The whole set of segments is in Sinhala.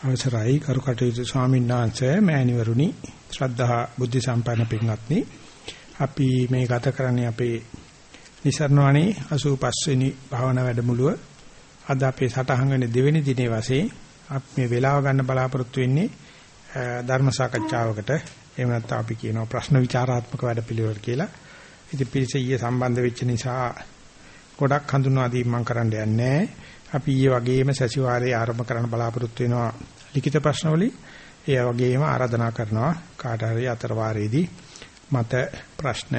අවසරයි. කරුකටයුතු ස්වාමීන් වහන්සේ මෑණිවරුනි ශ්‍රද්ධා බුද්ධ සම්පන්න පින්වත්නි. අපි මේ ගත කරන්නේ අපේ නිසරණවණේ 85 වෙනි භාවනා වැඩමුළුව. අද අපේ සටහන් වෙන දෙවෙනි දිනේ වශයෙන් අපි මේ වෙලාව ගන්න බලාපොරොත්තු වෙන්නේ ධර්ම සාකච්ඡාවකට. එහෙම නැත්නම් අපි කියනවා ප්‍රශ්න විචාරාත්මක වැඩපිළිවෙල කියලා. ඉතින් පිළිස ඊයේ සම්බන්ධ වෙච්ච නිසා ගොඩක් හඳුන්වා දීම මම කරන්න යන්නේ. අපි ඊයේ වගේම සතිವಾರයේ ආරම්භ කරන්න බලාපොරොත්තු වෙනවා ලිඛිත ප්‍රශ්න වලින්. ඒ වගේම ආරාධනා කරනවා කාට හරි අතර වාරයේදී මත ප්‍රශ්න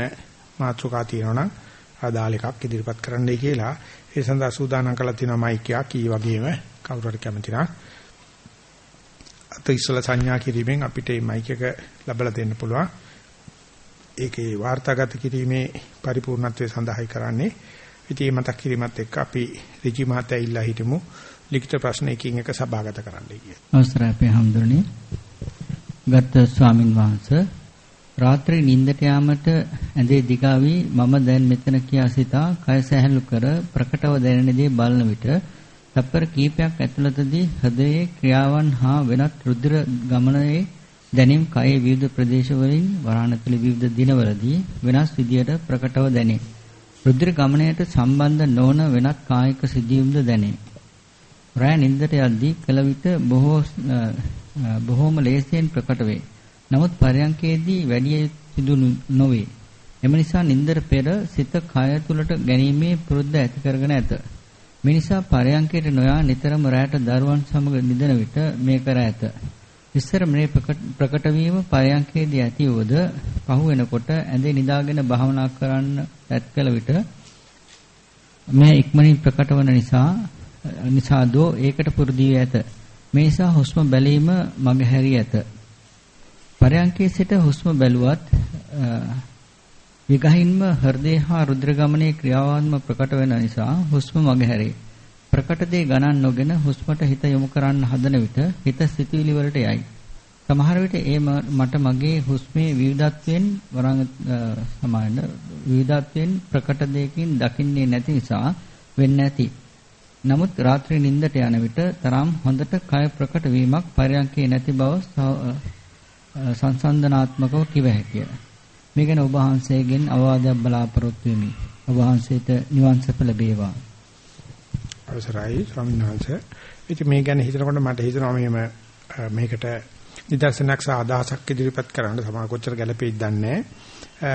මාතෘකා තියෙනවා නම් අදාළ එකක් ඉදිරිපත් කරන්නයි කියලා. ඒ සඳහා සූදානම් කරලා තියෙනවා මයික් එකක් ඊ වගේම කවුරු හරි කැමති නම් අත ඉස්සල සංඥා කිරීමෙන් අපිට මේ මයික් එක ලැබලා දෙන්න පුළුවන්. ඒකේ වාර්තාගත කිරීමේ පරිපූර්ණත්වය සඳහායි කරන්නේ. ඉතින් මතක් කිරීමත් එක්ක අපි ඍජු මහත්තයා ඉල්ලා හිටමු ලිඛිත ප්‍රශ්න එකින් එක සභාගත කරන්නයි කියලා. අවසරයි අපේ හැමදෙරණි. ගත් ස්වාමින් වහන්සේ රාත්‍රී නිින්දට යාමට ඇඳේ දිගාවි මම දැන් මෙතන කියා සිතා කය සැහැල්ලු කර ප්‍රකටව දැනෙන දේ බලන විට තප්පර කීපයක් ඇතුළතදී හෘදයේ ක්‍රියාවන් හා වෙනත් රුධිර ගමනයේ දැනීම් කයේ විවිධ ප්‍රදේශවලින් වරාණතුල විවිධ දිනවලදී වෙනස් විදියට ප්‍රකටව දැනේ. රුධිර ගමනයට සම්බන්ධ නොවන වෙනත් කායික සිදුවීම්ද දැනේ. රෑ නින්දට යද්දී කල විට බොහෝ බොහෝම ලේසියෙන් ප්‍රකට වේ. නමුත් පරයන්කේදී වැඩි සිදු නොවේ. එම නිසා නින්දර පෙර සිත කය තුලට ගැනීමේ පුරුද්ද ඇති කරගෙන ඇත. මේ නිසා පරයන්කයට නොයා නිතරම රැට දරුවන් සමග නිදන විට මේ කර ඇත. ඉස්සර මේ ප්‍රකට වීම පරයන්කේදී ඇති වූද පහු වෙනකොට ඇඳේ නිදාගෙන භාවනා කරන්න පැත් කළ විට මේ ඉක්මනින් ප්‍රකට වන නිසා නිසාදෝ ඒකට පුරුදු ඇත. මේ නිසා හුස්ම බැලීම මගහැරී ඇත. පරයන්කේ සිට හුස්ම බැලුවත් විගහින්ම හෘදය හා රුධිර ගමනයේ ක්‍රියාවන්ම ප්‍රකට වෙන නිසා හුස්ම මගහැරේ. ප්‍රකට දේ ගණන් නොගෙන හුස්මට හිත යොමු කරන්න හදන විට හිත සිතුවිලි වලට යයි. සමහර විට ඒ මට මගේ හුස්මේ විවිධත්වයෙන් වරං සමාන විවිධත්වයෙන් ප්‍රකට දෙයකින් දකින්නේ නැති නිසා වෙන්න ඇති. නමුත් රාත්‍රී නිින්දට යන විට තරම් හොඳට කය ප්‍රකට වීමක් පරයන්කේ නැති බව සංසන්දනාත්මකව කිව හැකිය. මේ ගැන ඔබ වහන්සේගෙන් අවවාදයක් බලාපොරොත්තු වෙමි. ඔබ වහන්සේට නිවන් සප ලැබේවා. අවසරයි ස්වාමීන් වහන්සේ. ඉතින් මේ ගැන හිතනකොට මට හිතෙනවා මෙහෙම මේකට නිදර්ශනයක් සහ අදහසක් ඉදිරිපත් කරන්න සමහර කොච්චර ගැළපෙයිද දන්නේ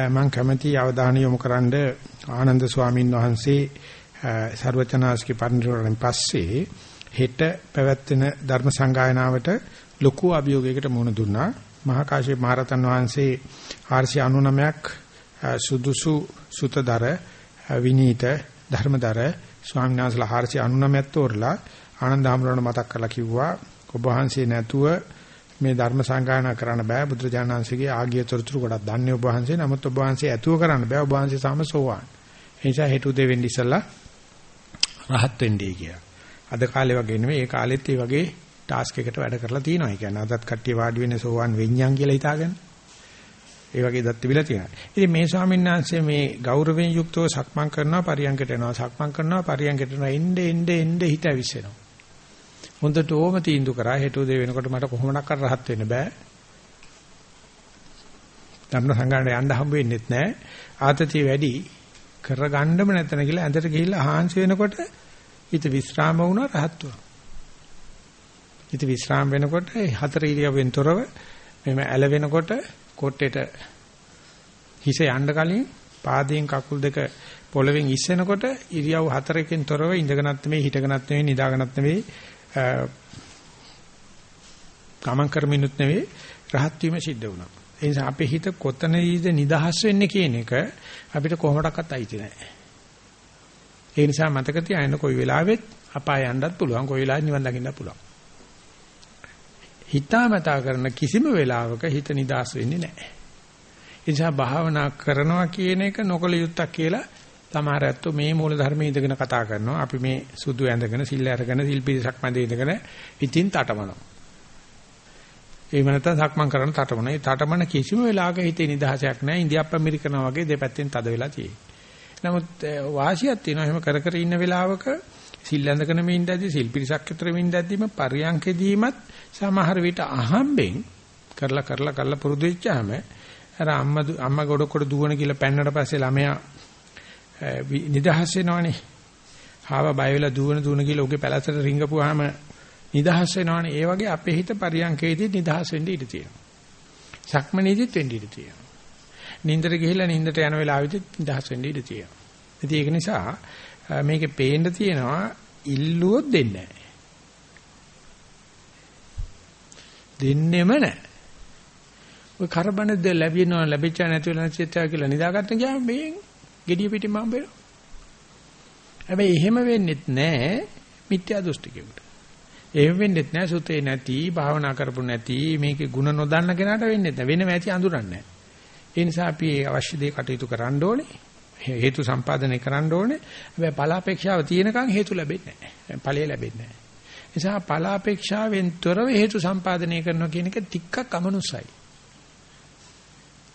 මම කැමැති අවධානය යොමු කරන්න ආනන්ද ස්වාමීන් වහන්සේ ਸਰවචනාස්කි පරිනිර්වාණයෙන් පස්සේ හෙට පැවැත්වෙන ධර්ම සංගායනාවට ලොකු අභියෝගයකට මුහුණ දුන්නා. මහා කාශ්‍යප මහරතන් වහන්සේ 499ක් සුදුසු සුතදර විනීත ධර්මදර ස්වාමීන් වහන්සේලා 499ක් තෝරලා ආනන්ද හැමරණ මතක් කරලා කිව්වා ඔබ වහන්සේ නැතුව මේ ධර්ම සංගායනා කරන්න බෑ. බුදුරජාණන් වහන්සේගේ ආගිය තොරතුරු ගොඩක් දන්නේ ඔබ වහන්සේ. නමුත් ඔබ වහන්සේ ඇතුව කරන්න බෑ. ඔබ වහන්සේ සාම සෝවාන්. ඒ නිසා හෙට උදේ වෙන්න ඉස්සලා රහත් වෙන්නේ කියලා. අද කාලේ වගේ නෙමෙයි ඒ කාලෙත් ඒ වගේ ටාස්ක් එකට වැඩ කරලා තියෙනවා. ඒ කියන්නේ අදත් කට්ටිය වාඩි වෙන්නේ සෝවාන් වෙඤ්ඤාන් කියලා හිතාගෙන. ඒ වගේ දත් තිබිලා තියෙනවා. ඉතින් මේ ස්වාමීන් වහන්සේ මේ ගෞරවයෙන් යුක්තව සක්මන් කරනවා පරියන්කට එනවා. සක්මන් කරනවා පරියන්කට එනවා. එnde එnde එnde හිත ඇවිස්සෙනවා. හොඳට ඕම තීන්දුව කරා හෙට උදේ වෙනකොට මට කොහොමඩක්වත් rahat වෙන්න බෑ. ධර්ම සංගාණය යන්න හම්බ වෙන්නෙත් නෑ. ආතතිය වැඩි කරගන්නම නැතන කියලා ඇඳට ගිහිල්ලා හාන්සි වෙනකොට හිත විස්්‍රාම වුණා rahat වුණා. හිත විස්්‍රාම වෙනකොට හතර ඉරියව්වෙන් තොරව මෙහෙම ඇල වෙනකොට කොට්ටේට හිස යන්න කලින් පාදයෙන් කකුල් දෙක පොළවෙන් ඉස්සෙනකොට ඉරියව් හතරකින් තොරව ඉඳගෙනත් නෙමෙයි හිටගෙනත් නෙමෙයි නිදාගෙනත් නෙමෙයි ගමන් කරමිනුත් නෙවෙයි රහත් වීම සිද්ධ වුණා. ඒ නිසා අපේ හිත කොතනදීද නිදහස් වෙන්නේ කියන එක අපිට කොහොමඩක්වත් අයිති නැහැ. ඒ නිසා මතක තියාගන්න කොයි වෙලාවෙත් අපාය යන්නත් පුළුවන් කොයි වෙලාවෙත් නිවන් දකින්නත් පුළුවන්. හිතාමතා කරන කිසිම වෙලාවක හිත නිදහස් වෙන්නේ නැහැ. ඒ නිසා භාවනා කරනවා කියන එක නොකල යුත්තක් කියලා සමහර ඇත්තෝ මේ මූල ධර්මයේ ඉඳගෙන කතා කරනවා. අපි මේ සුදු ඇඳගෙන සිල් අරගෙන සිල් පිරිසක් මැද ඉඳගෙන ඉතින් තටමනවා. එහෙම නැත්නම් සක්මන් කරන තටමන. ඒ තටමන කිසිම වෙලාවක හිතේ නිදහසක් නැහැ. ඉන්දියාප්ප ඇමරිකනවා වගේ දෙපැත්තෙන් තද වෙලා තියෙන්නේ. නමුත් වාසියක් තියෙනවා. එහෙම කර කර ඉන්න වෙලාවක සිල් ඇඳගෙන මින්දදී සිල් පිරිසක් අතර මින්දදීම පරියන්කෙදීමත් සමහර විට අහම්බෙන් කරලා කරලා කරලා පුරුදු වෙච්චාම අර අම්මා අම්මා ගොඩ කොට දුවන කියලා පැන්නට පස්සේ ළමයා නිදහස් වෙනවනේ. හාව බය වෙලා දුවන දුවන කියලා ඔගේ පැලසට රිංගපුවාම නිදහස් වෙනවනේ. ඒ වගේ අපේ හිත පරියන්කේදී නිදහස් වෙන්න ඉඩ තියෙනවා. සක්මනේදීත් වෙන්න ඉඩ තියෙනවා. නින්දට ගිහිල්ලා නින්දට යන වෙලාවෙදිත් නිදහස් වෙන්න ඉඩ තියෙනවා. ඉතින් ඒක නිසා මේකේ පේන්න තියෙනවා ඉල්ලුවොත් දෙන්නේ නැහැ. දෙන්නෙම නැහැ. ඔය කරබන දෙ ලැබෙනවා ලැබිච්ච නැති වෙලා නැතිච්චා කියලා නිදාගන්න ගියාම මේ gediya pitin මම බේරෝ. හැබැයි එහෙම වෙන්නෙත් නැහැ මිත්‍යා දෘෂ්ටිකෙකුට. එහෙම වෙන්නෙත් නැහැ සුතේ නැති භාවනා කරපු නැති මේකේ ಗುಣ නොදන්න කෙනාට වෙන්නෙත් නැහැ. වෙනම ඇති අඳුරන්නේ නැහැ. ඒ නිසා අපි අවශ්‍ය දේ කටයුතු කරන්න ඕනේ. හේතු සම්පාදනය කරන්න ඕනේ. හැබැයි ඵල අපේක්ෂාව තියෙනකන් හේතු ලැබෙන්නේ නැහැ. ඵලය ලැබෙන්නේ නැහැ. නිසා ඵල අපේක්ෂාවෙන් තොරව හේතු සම්පාදනය කරනවා කියන එක ටිකක් අමනුසයි.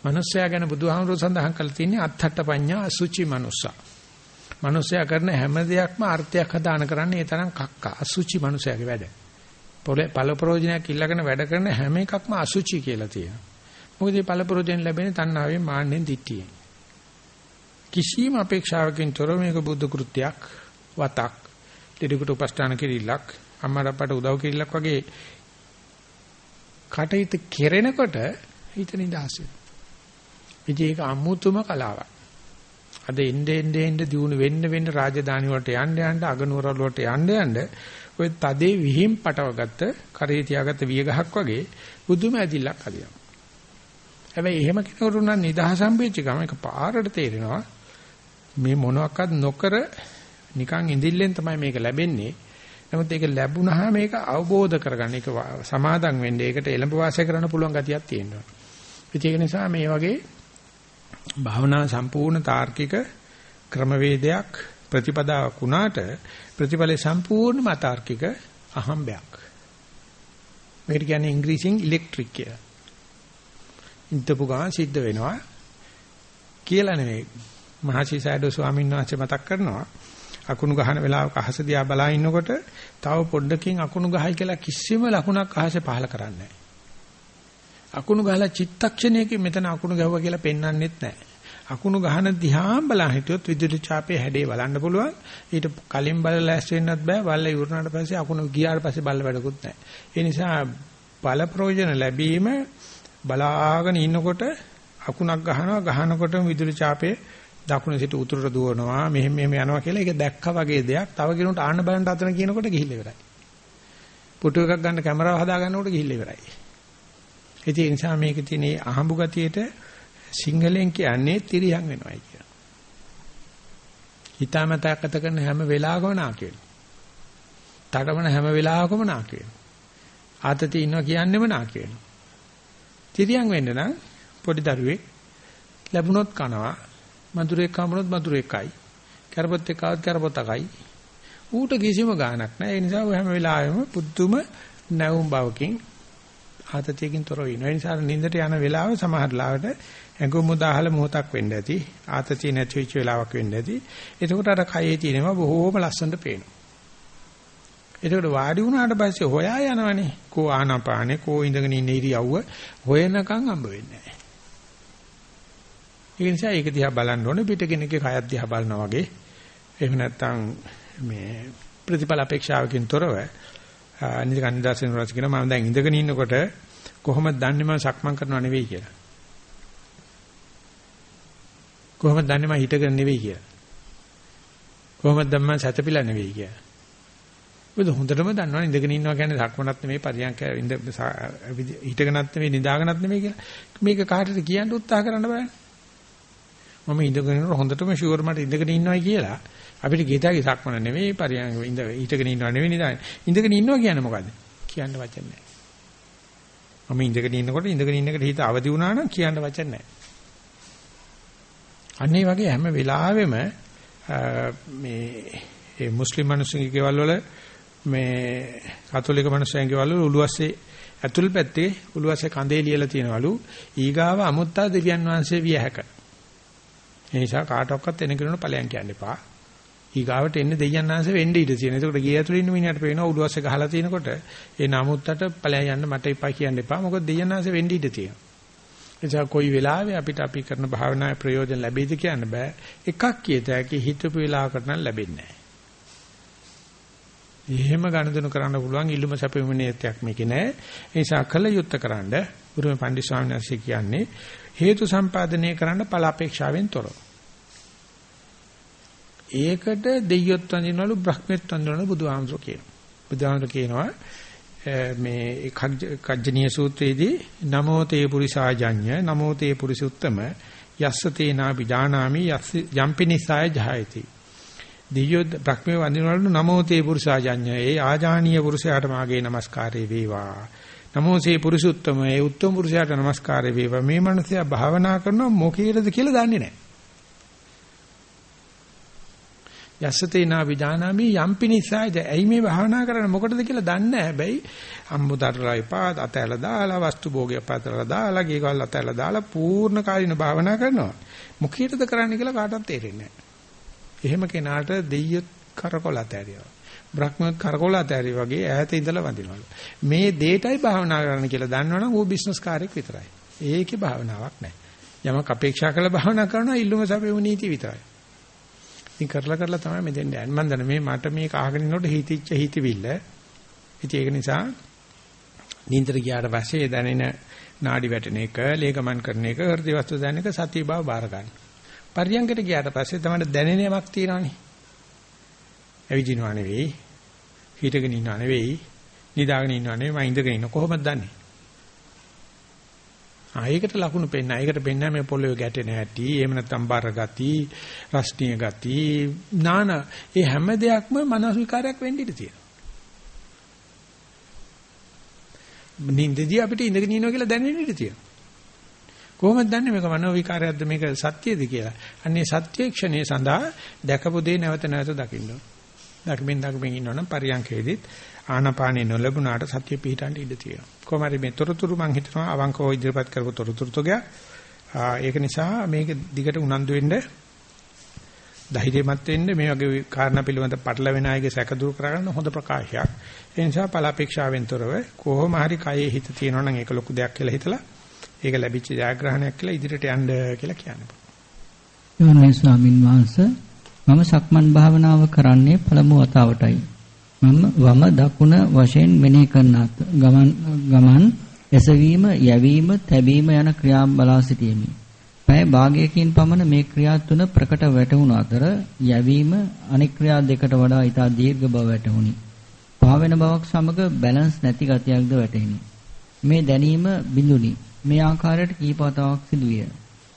මනුස්සයා ගැන බුදුහාමුදුරු සඳහන් කරලා තියෙන්නේ අත්ථට පඤ්ඤා අසුචි මනුස්සා. මනුස්සයා කරන හැම දෙයක්ම අර්ථයක් හදාන කරන්නේ ඒ තරම් කක්කා අසුචි මනුස්සයාගේ වැඩ. පොලේ ඵල ප්‍රෝජනයක් ඉල්ලගෙන වැඩ කරන හැම එකක්ම අසුචි කියලා තියෙනවා. මොකද මේ ඵල ප්‍රෝජන ලැබෙන්නේ තණ්හාවෙන් මාන්නෙන් දිට්ඨියෙන්. කිසිම අපේක්ෂාවකින් තොර මේක බුද්ධ කෘත්‍යයක් වතක් දෙඩකට උපස්ථාන කිරිල්ලක් අම්මා අපට උදව් කිරිල්ලක් වගේ කටයුතු කෙරෙනකොට හිත නිදහස් වෙනවා. ඉතින් ඒක අමුතුම කලාවක්. අද එnde ende ende දිනු වෙන්න වෙන්න රාජධානි වලට යන්න යන්න අගනුවර වලට යන්න යන්න ඔය තදේ විහිම් පටවගත්ත කරේ තියාගත්ත විය ගහක් වගේ බුදුම ඇදිල්ලක් හදිනවා. හැබැයි එහෙම කෙනෙකුට නම් නිදහස හම්බෙච්ච ගම එක පාරට තේරෙනවා මේ මොනවාක්වත් නොකර නිකන් ඉඳිල්ලෙන් තමයි මේක ලැබෙන්නේ. නමුත් ඒක ලැබුණාම මේක අවබෝධ කරගන්න ඒක සමාදම් වෙන්න ඒකට එළඹ වාසය කරන්න පුළුවන් ගතියක් තියෙනවා. ඒක නිසා මේ වගේ භාවනා සම්පූර්ණ තාර්කික ක්‍රමවේදයක් ප්‍රතිපදාවක් වුණාට ප්‍රතිඵලේ සම්පූර්ණම අතාර්කික අහම්බයක්. මේකට කියන්නේ ඉංග්‍රීසියෙන් ඉලෙක්ට්‍රික් කියලා. ඉන්ටපු ගාන සිද්ධ වෙනවා කියලා නෙවෙයි. මහසිසයිඩෝ ස්වාමීන් වහන්සේ මතක් කරනවා අකුණු ගහන වෙලාවක අහස දිහා බලා ඉන්නකොට තව පොඩ්ඩකින් අකුණු ගහයි කියලා කිසිම ලකුණක් අහසේ පහල කරන්නේ නැහැ. අකුණු ගහලා චිත්තක්ෂණයකින් මෙතන අකුණු ගැහුවා කියලා පෙන්වන්නෙත් නැහැ. අකුණු ගහන දිහාම බලන් හිටියොත් විදුලි ඡාපයේ හැඩේ බලන්න පුළුවන්. ඊට කලින් බලලා ඇස් වෙන්නත් බෑ. බලලා ඉවරනාට පස්සේ අකුණු ගියාට පස්සේ බල්ල වැඩකුත් නැහැ. ඒ නිසා බල ප්‍රයෝජන ලැබීම බලාගෙන ඉන්නකොට අකුණක් ගහනවා ගහනකොටම විදුලි ඡාපයේ දකුණ සිට උතුරට දුවනවා මෙහෙම මෙහෙම යනවා කියලා ඒක දැක්කා වගේ දෙයක් තව කෙනෙකුට ආන්න බලන්න අතන කියනකොට ගිහිල්ලා ඉවරයි. පුටු එකක් ගන්න කැමරාව හදා ගන්නකොට ගිහිල්ලා ඉවරයි. ඒ නිසා මේකේ තියෙන අහඹු ගතියට සිංහලෙන් කියන්නේ තිරියන් වෙනවයි කියලා. හිතාමතා කත කරන හැම වෙලාවකම නාකි වෙනවා. තඩමන හැම වෙලාවකම නාකි වෙනවා. ආතතිය ඉන්නවා කියන්නෙම නාකි වෙනවා. තිරියන් වෙන්න නම් පොඩි දරුවෙක් ලැබුණොත් කනවා මధుරෙක් හම්බුනොත් මధుරෙක්යි. කරපොත් එක්කවත් කරපොතකයි. ඌට කිසිම ගාණක් නැහැ. ඒ නිසා හැම වෙලාවෙම පුදුම නැවුම් බවකින් ආතතියකින් තොර වෙනවා. ඒ නිසා නින්දට යන වෙලාව සමහර ලාවට ඇඟුම් මුදාහල මොහොතක් වෙන්න ඇති. ආතතිය නැති වෙච්ච වෙලාවක් වෙන්න ඇති. එතකොට අර කයේ තියෙනවා බොහෝම ලස්සනට පේනවා. එතකොට වාඩි වුණාට පස්සේ හොයා යනවනේ. කෝ ආනාපානේ කෝ ඉඳගෙන ඉන්න ඉරියව්ව හොයනකම් හම්බ වෙන්නේ නැහැ. ඒ නිසා ඒක දිහා බලන්න ඕනේ පිට කෙනෙක්ගේ කයත් දිහා බලනවා වගේ. එහෙම නැත්නම් මේ ප්‍රතිඵල අපේක්ෂාවකින් තොරව නිකන් නිදර්ශන වලට කියනවා මම දැන් ඉඳගෙන ඉන්නකොට කොහොමද දන්නේ මම සක්මන් කරනව නෙවෙයි කියලා. කොහොමද දන්නේ මම හිටගෙන නෙවෙයි කියලා. කොහොමද දැන් මම සැතපීලා නෙවෙයි කියලා. මොකද හොඳටම දන්නවනේ ඉඳගෙන ඉන්නවා කියන්නේ සක්මනත් නෙවෙයි පරියන්ක ඉඳ හිටගෙනත් නෙවෙයි නිදාගෙනත් නෙවෙයි කියලා. මේක කාටද කියන්න උත්සාහ කරන්න බෑ. මම ඉඳගෙන ඉන්නකොට හොඳටම ෂුවර් මට ඉඳගෙන ඉන්නවයි කියලා අපිට ගීතාවේ සක්මන නෙවෙයි පරියන් ඉඳ හිටගෙන ඉන්නව නෙවෙයි නිදාගෙන. ඉඳගෙන ඉන්නවා කියන්නේ මොකද්ද? කියන්න වචන නැහැ. මම ඉඳගෙන ඉන්නකොට ඉඳගෙන ඉන්න එකට හිත අවදි වුණා නම් කියන්න වචන නැහැ. අන්න ඒ වගේ හැම වෙලාවෙම මේ ඒ මුස්ලිම් මිනිස්සුන්ගේ ගෙවල් වල මේ කතෝලික මිනිස්සුන්ගේ ගෙවල් වල උළුවස්සේ ඇතුල් පැත්තේ උළුවස්සේ කඳේ ලියලා තියෙනවලු ඊගාව අමුත්තා දෙවියන් වහන්සේ විය හැක. ඒ නිසා කාටවත් එන කෙනෙකුට ඵලයන් කියන්න එපා. ඊගාවට එන්නේ දෙයයන් ආංශ වෙන්න ඉඩ තියෙනවා. ඒකට ගේ ඇතුළේ ඉන්න මිනිහට පේනවා උඩුවස්සේ ගහලා තිනකොට ඒ නමුත්තට ඵලයන් යන්න මට එපා කියන්න එපා. මොකද දෙයයන් ආංශ වෙන්න ඉඩ තියෙනවා. එනිසා කොයි වෙලාවෙ අපිට අපි කරන භාවනාවේ ප්‍රයෝජන ලැබෙයිද කියන්න බෑ. එකක් කියත හැකි හිතපු වෙලාවකට නම් ලැබෙන්නේ නැහැ. එහෙම ගණදෙනු කරන්න පුළුවන් ඉල්ලුම සැපෙමුණේත්‍යක් මේකේ නෑ. ඒ නිසා කළ යුත්තේ කරන්න ගුරුම පණ්ඩිත ස්වාමීන් වහන්සේ කියන්නේ හේතු සම්පාදනය කරන්න ඵල අපේක්ෂාවෙන් තොරව. ඒකට දෙයියොත් වඳිනවලු බ්‍රහ්මෙත් වඳිනවලු බුදුහාමුදුරු කියනවා. බුදුහාමුදුරු කියනවා මේ කජ්ජනීය සූත්‍රයේදී නමෝ තේ පුරිසාජඤ්ඤ නමෝ තේ පුරිසුත්තම යස්ස තේනා විජානාමි යස් යම්පිනිසාය ජහයති දියෝ බ්‍රහ්මේ වඳිනවලු නමෝ තේ පුරුෂාජඤ්ඤ ඒ ආජානීය පුරුෂයාට මාගේ নমස්කාරය වේවා නමෝ සේ පුරුෂුත්තම ඒ උත්තම පුරුෂයාට নমස්කාරය වේවා. මේ මනසයා භාවනා කරනවා මොකීරද කියලා දන්නේ නැහැ. යස්සතේනා විජානාමි යම්පි නිසායද ඇයි මේ භාවනා කරන්නේ? මොකටද කියලා දන්නේ නැහැ. හැබැයි අම්මුතරලා එපා අතැල දාලා වස්තු භෝගය පතරලා දාලා ගේකවල් අතැල දාලා පූර්ණ කාලින භාවනා කරනවා. මොකීටද කරන්නේ කියලා කාටවත් තේරෙන්නේ නැහැ. එහෙම කෙනාට දෙයියොත් කරකොල අතෑරියවා බ්‍රහ්මත් කරකොල අතෑරිය වගේ ඈත ඉඳලා වඳිනවලු මේ දෙයටයි භාවනා කරන්න කියලා දන්නවනම් ඌ බිස්නස් කාර්යයක් විතරයි ඒකේ භාවනාවක් නැහැ යමක් අපේක්ෂා කරලා භාවනා කරනවා ඉල්ලුම සැපෙමු නීති විතරයි ඉතින් කරලා කරලා තමයි මෙතෙන් යන්නේ. මම දන්න මේ මට මේක අහගෙන ඉන්නකොට හිතිච්ච හිතවිල්ල. ඉතින් ඒක නිසා නින්දර ගියාට පස්සේ දැනෙන නාඩි වැටෙන එක, ලේකමන් කරන එක, හෘද වස්තු දැනෙන එක සතිය බව බාර ගන්න. පරියංගකට ගියාට පස්සේ තමයි දැනෙන යමක් තියෙනවනේ. ඇවිදිනවා නෙවෙයි, හිටගෙන ඉන්නව නෙවෙයි, නිදාගෙන ඉන්නව නෙවෙයි, මම ඉඳගෙන ඉන්න කොහොමද දන්නේ? ආයකට ලකුණු පෙන්න. ඒකට පෙන්න මේ පොළවේ ගැටෙන හැටි, එහෙම නැත්නම් බර ගති, රස්නීය ගති, නාන ඒ හැම දෙයක්ම මනස විකාරයක් වෙන්න ඉඩ තියෙනවා. නින්දදී අපිට ඉඳගෙන ඉන්නවා කියලා දැනෙන්න ඉඩ තියෙනවා. කොහොමද දන්නේ මේක මනෝ විකාරයක්ද මේක සත්‍යද කියලා? අන්නේ සත්‍යක්ෂණය සඳහා දැකපු දේ නැවත නැවත දකින්න ඕන. දකින්න දකින්න ඉන්නවනම් පරියන්කේදීත් ආනාපානේ නොලැබුණාට සතිය පිහිටන්න ඉඩ තියෙනවා. කොහොම හරි මේ තොරතුරු මම හිතනවා අවංකව ඉදිරිපත් කරපු තොරතුරු තෝගයක්. ඒක නිසා මේක දිගට උනන්දු වෙන්න ධෛර්යමත් වෙන්න මේ වගේ කාරණා පිළිබඳ පටලවෙන අයගේ සැක දුරු කරගන්න හොඳ ප්‍රකාශයක්. ඒ නිසා පලාපේක්ෂාවෙන් තොරව කොහොම හරි කයේ හිත තියෙනවා නම් ඒක ලොකු දෙයක් කියලා හිතලා ඒක ලැබිච්ච ජයග්‍රහණයක් කියලා ඉදිරියට යන්න කියලා කියන්න පුළුවන්. යෝනේ ස්වාමින් වහන්සේ මම සක්මන් භාවනාව කරන්නේ පළමු වතාවටයි. මම වම දකුණ වශයෙන් මෙනෙහි කරන ගමන් ගමන් එසවීම යැවීම තැබීම යන ක්‍රියා බලා සිටීමි. පැය භාගයකින් පමණ මේ ක්‍රියා තුන ප්‍රකට වැටහුණු අතර යැවීම අනෙක් ක්‍රියා දෙකට වඩා ඉතා දීර්ඝ බව වැටහුණි. පාවෙන බවක් සමග බැලන්ස් නැති ගතියක්ද වැටහිනි. මේ දැනීම බිඳුනි. මේ ආකාරයට කීප වතාවක් සිදුවිය.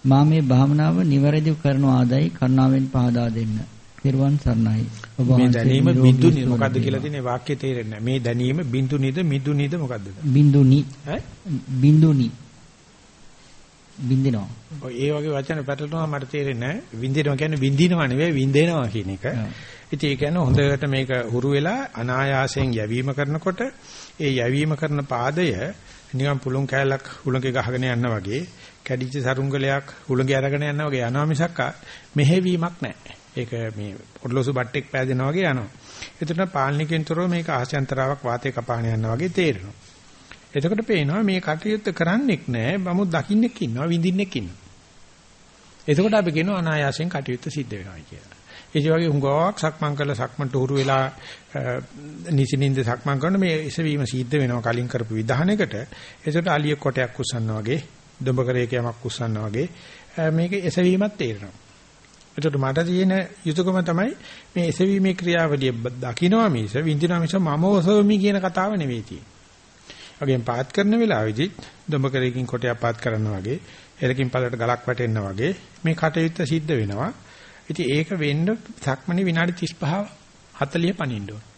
මා මේ භාවනාව නිවැරදිව කරන ආදයි කරුණාවෙන් පහදා දෙන්න. පෙරවන් සර්ණයි. මේ දැනීම බිඳුනි මොකද්ද කියලා තියෙන වාක්‍යය තේරෙන්නේ. මේ දැනීම බිඳුනිද මිදුනිද මොකද්ද? බිඳුනි. ඈ? බිඳුනි. බින්දිනවා. ඔය ඒ වගේ වචන පැටලෙනවා මට තේරෙන්නේ නැහැ. වින්දිනවා කියන්නේ වින්දිනවා නෙවෙයි වින්දේනවා කියන එක. ඉතින් ඒ කියන්නේ හොඳට මේක හුරු වෙලා අනායාසයෙන් යැවීම කරනකොට ඒ යැවීම කරන පාදය නිකන් පුළුන් කෑල්ලක් හුලඟේ ගහගෙන යනවා වගේ කැඩිච්ච සරුංගලයක් හුලඟේ අරගෙන යනවා වගේ යනවා මිසක් මෙහෙවීමක් නැහැ. ඒක මේ ඔඩලොසු බට්ටෙක් පෑදෙනා වගේ යනවා. එතන පාලනිකෙන්තරෝ මේක ආශයන්තරාවක් වාතේ කපාන යනවා වගේ තේරෙනවා. එතකොට පේනවා මේ කටයුත්ත කරන්නෙක් නෑ බමුත් දකින්නෙක් ඉන්නවා විඳින්නෙක් ඉන්නවා. එතකොට අපි කියනවා අනායාසයෙන් කටයුත්ත සිද්ධ වෙනවා කියලා. ඒ වගේ හුඟාවක් සක්මන් කරලා සක්මන්ට උරු වෙලා නිසිනින්ද සක්මන් කරන මේ එසවීම සිද්ධ වෙනවා කලින් කරපු විධානයකට. එතකොට අලිය කොටයක් උස්සනවා වගේ, දොඹ කරේක යමක් උස්සනවා වගේ මේක එසවීමක් තේරෙනවා. එතකොට මට තියෙන යුතුයකම තමයි මේ එසවීමේ ක්‍රියාවලිය දකින්නවා මිස විඳිනවා මිස මම ඔසවමි කියන කතාව නෙවෙයි තියෙන්නේ. වගේම පාත් කරන වෙලාවෙදි දොඹ කරේකින් කොටයක් පාත් කරනවා වගේ, එලකින් පළට ගලක් වැටෙනවා වගේ මේ කටයුත්ත සිද්ධ වෙනවා. ඉතින් ඒක වෙන්න සක්මණේ විනාඩි 35 40 පනින්න ඕන.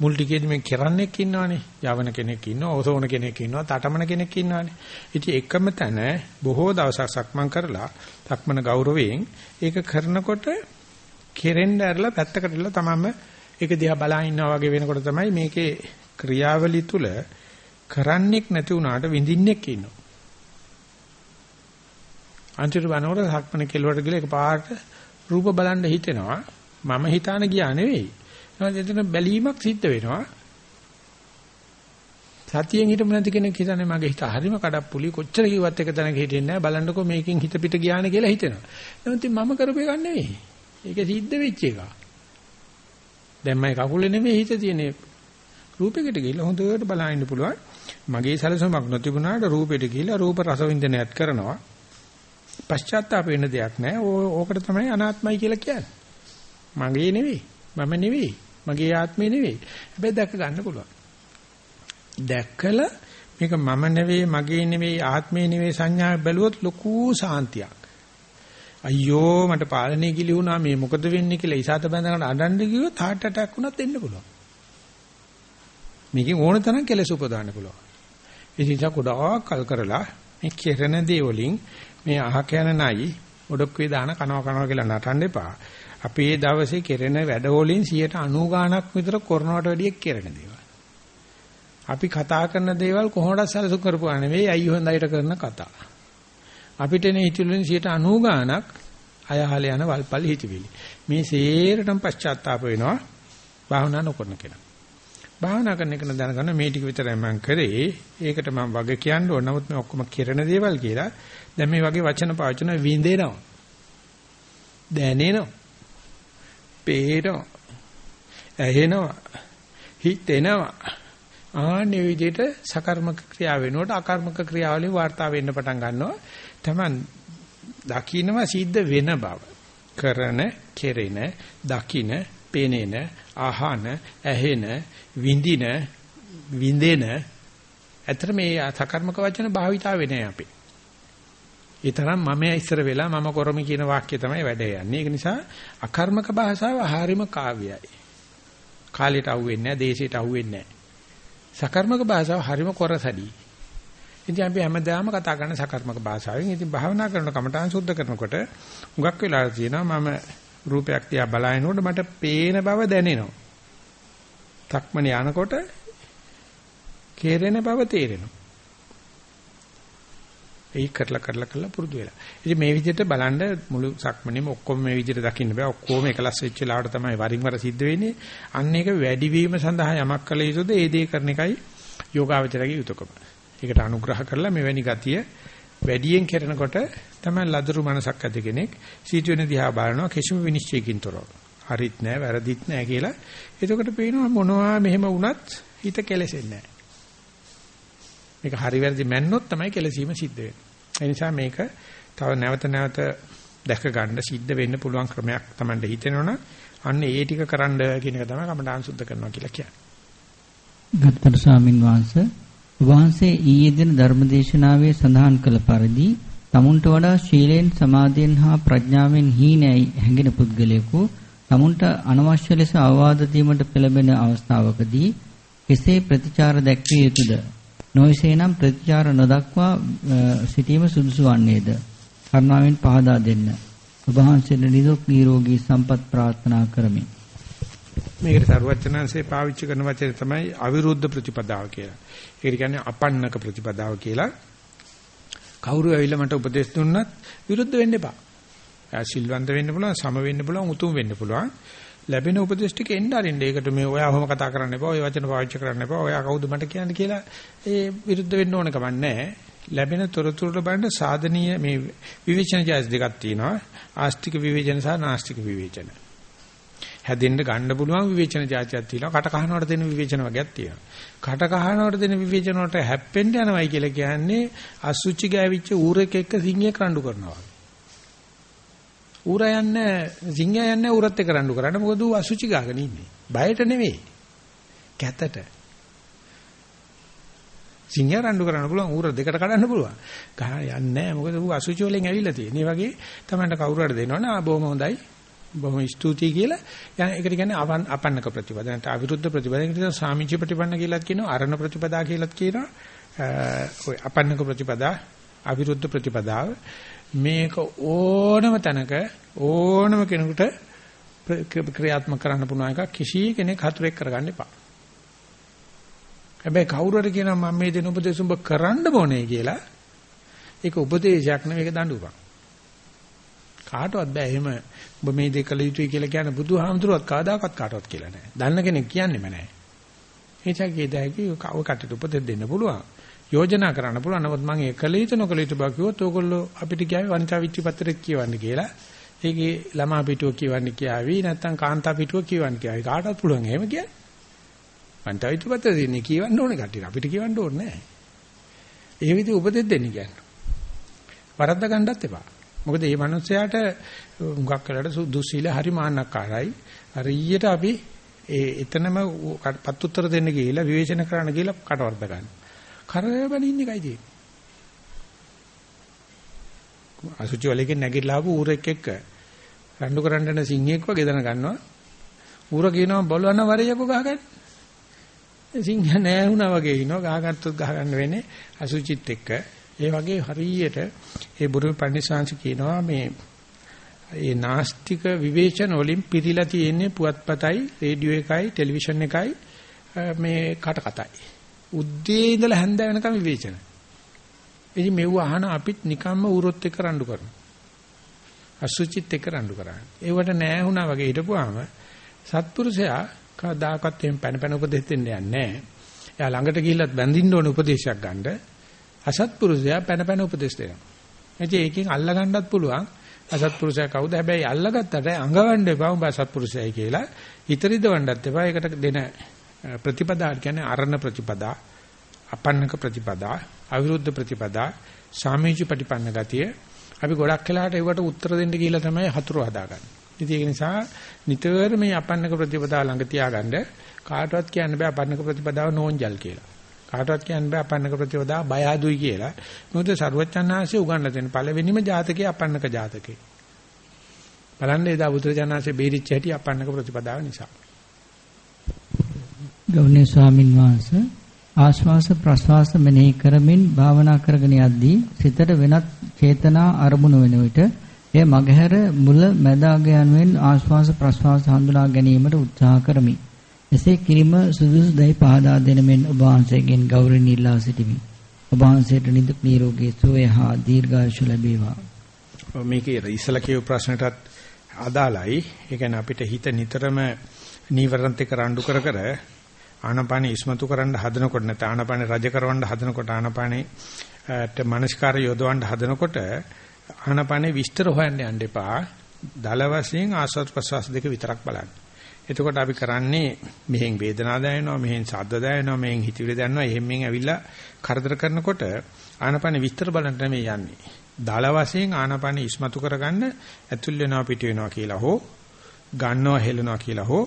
මුල් ටිකේදී මේ කරන්නෙක් ඉන්නවනේ. යවන කෙනෙක් ඉන්නවා, ඔසවන කෙනෙක් ඉන්නවා, තටමන කෙනෙක් ඉන්නවනේ. ඉතින් එකම තැන බොහෝ දවසක් සක්මන් කරලා සක්මන ගෞරවයෙන් ඒක කරනකොට කෙරෙන්න ඇරලා පැත්තකට ඉල්ල තමම ඒක දිහා බලා ඉන්නවා වගේ වෙනකොට තමයි මේකේ ක්‍රියාවලිය තුල කරන්නෙක් නැති වුණාට විඳින්නෙක් ඉන්නවා. අන්තිමට බලනකොට සක්මන කෙලවට ගිහලා ඒක පාට රූප බලන්න හිතෙනවා. මම හිතාන ගියා නෙවෙයි. එතන බැලීමක් සිද්ධ වෙනවා. සතියෙන් හිටම නැති කෙනෙක් හිතන්නේ මගේ හිත හරිම කඩප්පුලි කොච්චර කිව්වත් එක තැනක හිටින්නේ නැහැ බලන්නකෝ මේකෙන් හිත පිට ගියානේ කියලා හිතෙනවා. නමුත් මම කරපු එකක් නෙවෙයි. ඒක සිද්ධ වෙච්ච එකක්. දැන් මම කකුලේ නෙවෙයි හිත තියෙන්නේ. රූපෙකට ගිහිල්ලා හොඳට බලන්න පුළුවන්. මගේ සැලසුමක් නොතිබුණාට රූපෙට ගිහිල්ලා රූප රස වින්දනයත් කරනවා. පශ්චාත්තාප වෙන්න දෙයක් නැහැ. ඕකට තමයි අනාත්මයි කියලා කියන්නේ. මගේ නෙවෙයි. මම නෙවෙයි. මගේ ආත්මේ නෙවෙයි. හැබැයි දැක ගන්න පුළුවන්. දැක්කලා මේක මම නෙවෙයි, මගේ නෙවෙයි, ආත්මේ නෙවෙයි සංඥා බැලුවොත් ලොකු සාන්තියක්. අයියෝ මට පාලනය කිලි වුණා මේ මොකද වෙන්නේ කියලා ඉසాత බඳගෙන අඬන්න ගියොත් heart attack වුණත් එන්න පුළුවන්. මේකෙන් ඕන තරම් කෙලෙස උපදවන්න පුළුවන්. ඒ නිසා ගොඩාක් කල් කරලා මේ කෙරෙන දේ වලින් මේ අහක යන නයි ඔඩොක්කේ දාන කනවා කනවා කියලා නටන්න එපා. අපේ දවසේ කෙරෙන වැඩ වලින් 90 ගාණක් විතර කරනවට වැඩිය කෙරෙන දේවල්. අපි කතා කරන දේවල් කොහොමද සැලසුම් කරපුවා නෙවෙයි අයි හොඳයිට කරන කතා. අපිටනේ හිතුවලින් 90 ගාණක් අයහල යන වල්පල් හිතවිලි. මේ සේරටම පශ්චාත්තාප වෙනවා භාවනා නොකරන කෙනා. භාවනා කරන එක දැනගන්න මේ ටික විතරයි මම කරේ. ඒකට මම වගේ කියන්න ඕන. නමුත් මේ ඔක්කොම කෙරෙන දේවල් කියලා දැන් මේ වගේ වචන පාවිච්චි විඳිනවා. දැනෙනවා. පේනවා. ඇහෙනවා. හිතෙනවා. ආන්නේ විදිහට සකර්මක ක්‍රියාව වෙනකොට අකර්මක ක්‍රියාවලින් වාර්තා වෙන්න පටන් ගන්නවා. Taman දකින්නවා සිද්ධ වෙන බව. කරන, කෙරෙන, දකින, පෙනෙන, අහන, ඇහෙන, විඳින, විඳෙන ඇත්තට මේ සකර්මක වචන භාවිතා වෙන්නේ අපේ. ඒ තරම් මම ඉස්සර වෙලා මම කරමි කියන වාක්‍ය තමයි වැඩ යන්නේ. ඒක නිසා අකර්මක භාෂාව හාරිම කාව්‍යයි. කාලයට අහුවෙන්නේ නැහැ, දේශයට අහුවෙන්නේ නැහැ. සකර්මක භාෂාව හරිම කොරසඩි. ඉතින් අපි හැමදාම කතා කරන සකර්මක භාෂාවෙන්. ඉතින් භාවනා කරන කමඨාන් සුද්ධ කරනකොට හුඟක් වෙලා තියෙනවා මම රූපයක් දිහා බලනකොට මට පේන බව දැනෙනවා. තක්මන යනකොට කේරෙන බව තේරෙනවා. ඒක කරලා කරලා කරලා පුරුදු වෙලා. ඉතින් මේ විදිහට බලන්න මුළු සක්මනේම ඔක්කොම මේ විදිහට දකින්න බෑ. ඔක්කොම එකලස් වෙච්ච වෙලාවට තමයි වරින් වර සිද්ධ වෙන්නේ. අන්න ඒක වැඩි වීම සඳහා යමක් කළ යුතුද? ඒ දේ කරන එකයි යෝගාවචරගේ යුතුයකම. ඒකට අනුග්‍රහ කරලා මෙවැනි ගතිය වැඩියෙන් කරනකොට තමයි ලදරු මනසක් ඇති කෙනෙක් සීතු වෙන දිහා බලනවා කිසිම විනිශ්චයකින් තොරව. හරිත් නෑ වැරදිත් නෑ කියලා. එතකොට පේනවා මොනවා මෙහෙම වුණත් හිත කෙලෙසෙන්නේ නෑ. මේක හරි වැරදි මැන්නොත් තමයි කෙලසීම සිද්ධ වෙන්නේ. ඒ නිසා මේක තව නැවත නැවත දැක ගන්න සිද්ධ වෙන්න පුළුවන් ක්‍රමයක් Tamande හිතෙනවනම් අන්න ඒ ටික කරන්න කියන එක තමයි කමඩාන් සුද්ධ කරනවා කියලා කියන්නේ. ගත්තර ස්වාමින් වහන්සේ වහන්සේ ඊයේ දින ධර්මදේශනාවේ සඳහන් කළ පරිදි tamunට වඩා ශීලයෙන් සමාධියෙන් හා ප්‍රඥාවෙන් හීනයි හැඟෙන පුද්ගලයෙකු tamunට අනවශ්‍ය ලෙස අවවාද දීමට පෙළඹෙන අවස්ථාවකදී කෙසේ ප්‍රතිචාර දැක්විය යුතුද නොයසේනම් ප්‍රතිචාර නොදක්වා සිටීම සුදුසු වන්නේද? කරුණාවෙන් පහදා දෙන්න. ඔබ වහන්සේට නිරෝගී නිරෝගී සම්පත් ප්‍රාර්ථනා කරමි. මේකට සරුවචනංශේ පාවිච්චි කරන වචනේ තමයි අවිරුද්ධ ප්‍රතිපදාව කියලා. ඒක කියන්නේ අපන්නක ප්‍රතිපදාව කියලා. කවුරු ඇවිල්ලා මට උපදෙස් දුන්නත් විරුද්ධ වෙන්න එපා. සිල්වන්ත වෙන්න පුළුවන්, සම වෙන්න පුළුවන්, උතුම් වෙන්න පුළුවන්. ලැබෙන උපදේශ ටික එන්න අරින්න. ඒකට මේ ඔයා ඔහොම කතා කරන්න එපා. ඔය වචන පාවිච්චි කරන්න එපා. ඔයා කවුද මට කියන්නේ කියලා ඒ විරුද්ධ වෙන්න ඕන කමක් නැහැ. ලැබෙන තොරතුරු බලන්න සාධනීය මේ විවේචන ජයස් දෙකක් තියෙනවා. ආස්තික විවේචන සහ නාස්තික විවේචන. හැදෙන්න ගන්න පුළුවන් විවේචන જાතියක් තියෙනවා. කට කහනවට දෙන විවේචන වර්ගයක් තියෙනවා. කට කහනවට දෙන විවේචන වලට හැප්පෙන්න යනවයි කියලා කියන්නේ අසුචි ගෑවිච්ච ඌරෙක් එක්ක සිංහයක් රණ්ඩු කරනවා. ඌරා යන්නේ සිංහයා යන්නේ ඌරත් එක්ක රණ්ඩු කරන්න මොකද ඌ අසුචි ගාගෙන ඉන්නේ. බයට නෙවෙයි. කැතට. සිංහයා රණ්ඩු කරන්න පුළුවන් ඌර දෙකට කඩන්න පුළුවන්. ගහ යන්නේ නැහැ මොකද ඌ අසුචි වලින් ඇවිල්ලා තියෙන්නේ. මේ වගේ තමයි කවුරු හරි දෙනවනේ ආ බොහොම හොඳයි. බොහොම ස්තුතියි කියලා. යන එකට කියන්නේ අපන්නක ප්‍රතිපද. නැත්නම් අවිරුද්ධ ප්‍රතිපද. ඒකට කියනවා සාමිච්ච ප්‍රතිපන්න කියලාත් කියනවා. අරණ ප්‍රතිපදා කියලාත් කියනවා. ඔය අපන්නක ප්‍රතිපදා අවිරුද්ධ ප්‍රතිපදාව මේක ඕනම තැනක ඕනම කෙනෙකුට ක්‍රියාත්මක කරන්න පුළුවන් එකක් කිසි කෙනෙක් හතුරෙක් කරගන්න එපා. හැබැයි කවුරු හරි කියනවා මම මේ දෙන උපදේශ උඹ කරන්න ඕනේ කියලා ඒක උපදේශයක් නෙවෙයි ඒක දඬුවම්. කාටවත් බෑ එහෙම ඔබ මේ දේ කළ යුතුයි කියලා කියන බුදුහාමුදුරුවත් කාදාකත් කාටවත් කියලා නැහැ. දන්න කෙනෙක් කියන්නේම නැහැ. ඒචකේ දැකි කව කටට උපදෙස් දෙන්න පුළුවන්. යෝජනා කරන්න පුළුවන්. නමුත් මම ඒ කළ යුතු නොකළ යුතු බව කිව්වොත් ඕගොල්ලෝ අපිට කියාවේ වනිතා විච්චි පත්‍රෙත් කියවන්න කියලා. ඒකේ ළමා පිටුව කියවන්න කියාවි නැත්නම් කාන්තා පිටුව කියවන්න කියාවි. කාටවත් පුළුවන් එහෙම කියන්නේ. වනිතා විච්චි පත්‍රෙ දෙන්නේ කියවන්න ඕනේ කට්ටිය. අපිට කියවන්න ඕනේ නැහැ. ඒ විදිහ උපදෙස් දෙන්න කියන්නේ. වරද්ද ගන්නත් එපා. මොකද මේ මිනිස්යාට හුඟක් වෙලාට දුස්සීල හරි මාන්නක්කාරයි. හරියට අපි ඒ එතනම පත් උත්තර දෙන්න ගිහිල්ලා විවේචන කරන්න ගිහිල්ලා කටවර්ධ ගන්න. කරබන ඉන්න එකයි තියෙන්නේ. අසුචි වලකින් නැගිටලා ආපු ඌරෙක් එක්ක රණ්ඩු කරන්න යන සිංහෙක් වගේ දන ගන්නවා. ඌර කියනවා බලවන්න වරයකෝ ගහගන්න. සිංහ නෑ වුණා වගේ ඉනවා ගහගත්තොත් ගහගන්න වෙන්නේ අසුචිත් එක්ක. ඒ වගේ හරියට ඒ බුරුමි පණ්ඩිතාංශ කියනවා මේ ඒ නාස්තික විවේචන වලින් පිරීලා තියෙන්නේ පුවත්පතයි, රේඩියෝ එකයි, ටෙලිවිෂන් එකයි මේ කට කතයි. උද්දී ඉඳලා හැන්ද වෙනකම් විවේචන. ඉතින් මෙව අහන අපිත් නිකම්ම ඌරොත් එක්ක රණ්ඩු කරනවා. අසුචිත් එක්ක රණ්ඩු කරන්නේ. ඒවට නෑ වුණා වගේ හිටපුවාම සත්පුරුෂයා කවදාකවත් එහෙම පැන පැන උපදෙස් දෙන්න යන්නේ නෑ. එයා ළඟට ගිහිල්ලත් බැඳින්න ඕන උපදේශයක් ගන්න. අසත්පුරුෂයා පැන පැන උපදෙස් දෙනවා. එතකොට ඒකෙන් අල්ල ගන්නත් පුළුවන්. අසත්පුරුෂයා කවුද? හැබැයි අල්ලගත්තට අඟවන්න එපා උඹ අසත්පුරුෂයයි කියලා. හිතරිදවන්නත් එපා. ඒකට දෙන ප්‍රතිපදා කියන්නේ අරණ ප්‍රතිපදා, අපන්නක ප්‍රතිපදා, අවිරුද්ධ ප්‍රතිපදා, සාමීචි ප්‍රතිපන්න ගතිය. අපි ගොඩක් වෙලාවට ඒවට උත්තර දෙන්න කියලා තමයි හතුරු හදාගන්නේ. ඉතින් ඒක නිසා නිතර මේ අපන්නක ප්‍රතිපදා ළඟ තියාගන්න කාටවත් කියන්න බෑ අපන්නක ප්‍රතිපදාව නෝන්ජල් කියලා. කාටවත් කියන්න බෑ අපන්නක ප්‍රතිපදා බය අදුයි කියලා. මොකද සරුවච්චන්හන්සේ උගන්ලා දෙන පළවෙනිම ජාතකයේ අපන්නක ජාතකේ. බලන්න එදා බුදුරජාණන්සේ බේරිච්ච හැටි අපන්නක ප්‍රතිපදාව නිසා. ගෞරවනීය ස්වාමින් වහන්සේ ආශ්වාස ප්‍රශ්වාස මෙනෙහි කරමින් භාවනා කරගෙන යද්දී සිතට වෙනත් චේතනා අරමුණු වෙන විට එය මගහැර මුල මැද අග යනුවෙන් ආශ්වාස ප්‍රශ්වාස හඳුනා ගැනීමට උත්සාහ කරමි. එසේ කිරීම සුදුසු දැයි පහදා දෙන මෙන් ඔබ වහන්සේගෙන් ගෞරවයෙන් ඉල්ලා සිටිමි. ඔබ වහන්සේට නිදුක් නිරෝගී සුවය හා දීර්ඝායුෂ ලැබේවා. මේකේ ඉස්සලා කියපු ප්‍රශ්නටත් අදාළයි. ඒ කියන්නේ අපිට හිත නිතරම නීවරණත් එක්ක රණ්ඩු කර කර ආනපාන ඉස්මතු කරන්න හදනකොට නැත්නම් ආනපාන රජ කරවන්න හදනකොට ආනපානේට මනස්කාර යොදවන්න හදනකොට ආනපානේ විස්තර හොයන්න යන්න එපා. දල වශයෙන් ආස්වාද ප්‍රසවාස දෙක විතරක් බලන්න. එතකොට අපි කරන්නේ මෙහෙන් වේදනාව දැනෙනවා, මෙහෙන් ශබ්ද දැනෙනවා, මෙහෙන් හිතවිලි දැනෙනවා. එහෙන් මෙහෙන් ඇවිල්ලා කරදර කරනකොට ආනපන විස්තර බලන්න මේ යන්නේ. දාල වශයෙන් ආනපන ඉස්මතු කරගන්න ඇතුල් වෙනවා පිට වෙනවා කියලා හෝ ගන්නවා හෙලනවා කියලා හෝ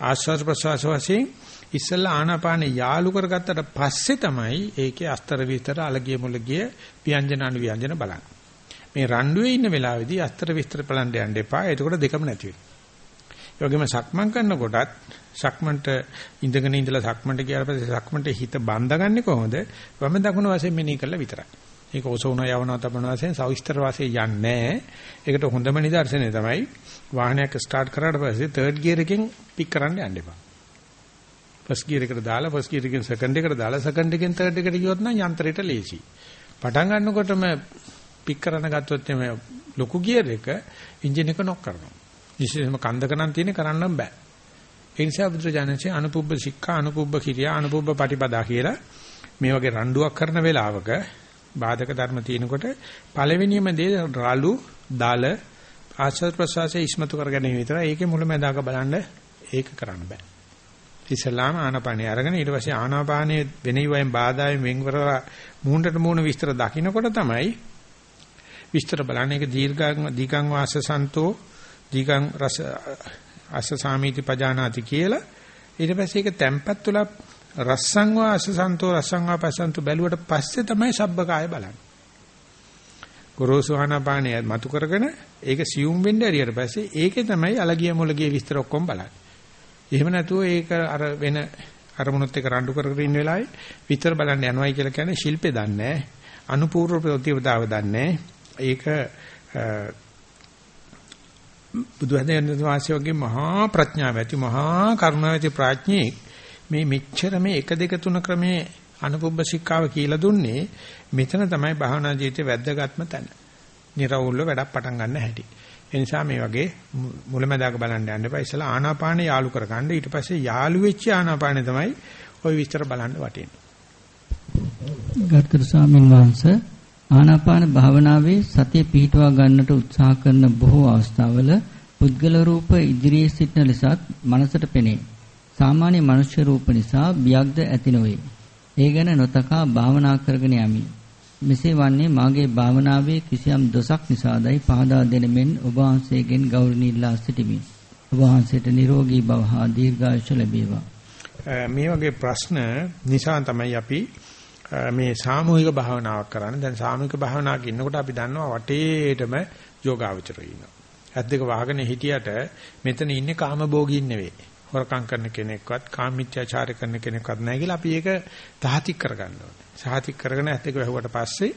ආස්වාද ප්‍රසවාස වශයෙන් ඉස්සල්ලා ආනාපාන යාලු කරගත්තට පස්සේ තමයි ඒකේ අස්තර විස්තර අලගිය මුලගිය ව්‍යංජන අනු ව්‍යංජන බලන්න. මේ රණ්ඩුවේ ඉන්න වෙලාවේදී අස්තර විස්තර බලන්න යන්න එපා. එතකොට දෙකම නැති වෙනවා. ඒ වගේම සක්මන් කරනකොටත් සක්මන්ට ඉඳගෙන ඉඳලා සක්මන්ට ගියාට පස්සේ සක්මන්ට හිත බඳගන්නේ කොහොමද? වම දකුණ වශයෙන් මෙනෙහි කළා විතරයි. ඒක ඔසවන යවන තබන වශයෙන් සවිස්තර වශයෙන් යන්නේ ඒකට හොඳම නිදර්ශනය තමයි වාහනයක් ස්ටාර්ට් කරාට පස්සේ තර්ඩ් ගියර් එකෙන් පික් කරන්න යන්න එපා. ෆස්ට් ගියර් එකට දාලා ෆස්ට් ගියර් එකෙන් සෙකන්ඩ් එකට දාලා සෙකන්ඩ් එකෙන් තර්ඩ් එකට ගියොත් නම් යන්ත්‍රයට ලේසි. පටන් ගන්නකොටම පික් කරන ගත්තොත් එමේ ලොකු ගියර් එක එන්ජින් එක නොක් කරනවා. විශේෂයෙන්ම කන්දක නම් තියෙන්නේ කරන්න බෑ. ඒ නිසා බුදුරජාණන්සේ අනුපුබ්බ සික්ඛා අනුපුබ්බ කිරියා අනුපුබ්බ පටිපදා කියලා මේ වගේ රණ්ඩුවක් කරන වෙලාවක බාධක ධර්ම තියෙනකොට පළවෙනියම දේ රාලු දාල ආශ්‍රද ප්‍රසවාසයේ ඉස්මතු කරගැනීම විතරයි. ඒකේ මුලැමැදාක බලන්න ඒක කරන්න බෑ. ඉස්ලාම ආනාපානිය අරගෙන ඊට පස්සේ ආනාපානයේ වෙනිවයෙන් බාධායෙන් වෙන්වරලා මූණට මූණ විස්තර දකින්නකොට තමයි විස්තර බලන්නේ ඒක දීර්ඝං දීකං වාසසන්තෝ දීගං රස අස සාමීති පජානාති කියලා ඊට පස්සේ ඒක තැම්පත් තුලා රස්සං වා අසසන්තෝ රස්සං වා පසන්තු බැලුවට පස්සේ තමයි සබ්බකාය බලන්නේ. ගොරෝසු ආනාපානය මතු කරගෙන ඒක සියුම් වෙන්න ඇරියට පස්සේ ඒකේ තමයි අලගිය මොලගිය විස්තර ඔක්කොම බලන්නේ. එහෙම නැතුව ඒක අර වෙන අරමුණුත් එක්ක රණ්ඩු කර කර ඉන්න වෙලාවේ විතර බලන්න යනවයි කියලා කියන්නේ ශිල්පේ දන්නේ අනුපූර්ව ප්‍රතිපදාව දන්නේ ඒක බුදුහදයන් වාසිය වගේ මහා ප්‍රඥාව ඇති මහා කරුණාව ඇති ප්‍රඥෙක් මේ මෙච්චර මේ 1 2 3 ක්‍රමේ අනුපුබ්බ ශික්ෂාව කියලා දුන්නේ මෙතන තමයි භාවනා ජීවිතේ වැද්දගත්ම තැන. නිර්වුල්ව වැඩක් පටන් ගන්න හැටි. ඒ නිසා මේ වගේ මුලැමැදාක බලන්න යන්න එපා. ඉස්සලා ආනාපාන යාලු කරගන්න. ඊට පස්සේ යාලු වෙච්ච ආනාපාන තමයි ওই විස්තර බලන්න වටින්නේ. ගරුතර ස්වාමීන් වහන්සේ ආනාපාන භාවනාවේ සතිය පිහිටුවා ගන්නට උත්සාහ කරන බොහෝ අවස්ථාවල පුද්ගල රූප ඉදිරියේ සිටින ලෙසත් මනසට පෙනේ. සාමාන්‍ය මනුෂ්‍ය රූප නිසා බියක්ද ඇති නොවේ. ඒ ගැන නොතකා භාවනා කරගෙන යමි. මෙසේ වන්නේ මාගේ භාවනාවේ කිසියම් දොසක් නිසාදයි පහදා දෙන මෙන් ඔබ වහන්සේගෙන් ගෞරවණීයලා සිටිමි. ඔබ වහන්සේට නිරෝගී භව හා දීර්ඝායුෂ ලැබේවා. මේ වගේ ප්‍රශ්න නිසා තමයි අපි මේ සාමූහික භාවනාවක් කරන්නේ. දැන් සාමූහික භාවනාවක ඉන්නකොට අපි දන්නවා වටේටම යෝගාවචරය ඉන්නවා. ඇත් දෙක වහගෙන හිටියට මෙතන ඉන්නේ කාමභෝගීන් නෙවෙයි. හොරකම් කරන කෙනෙක්වත් කාමීත්‍යාචාර කරන කෙනෙක්වත් නැහැ කියලා අපි ඒක තහතික් කරගන්න සාතික් කරගෙන ඇතේක වැහුවට පස්සේ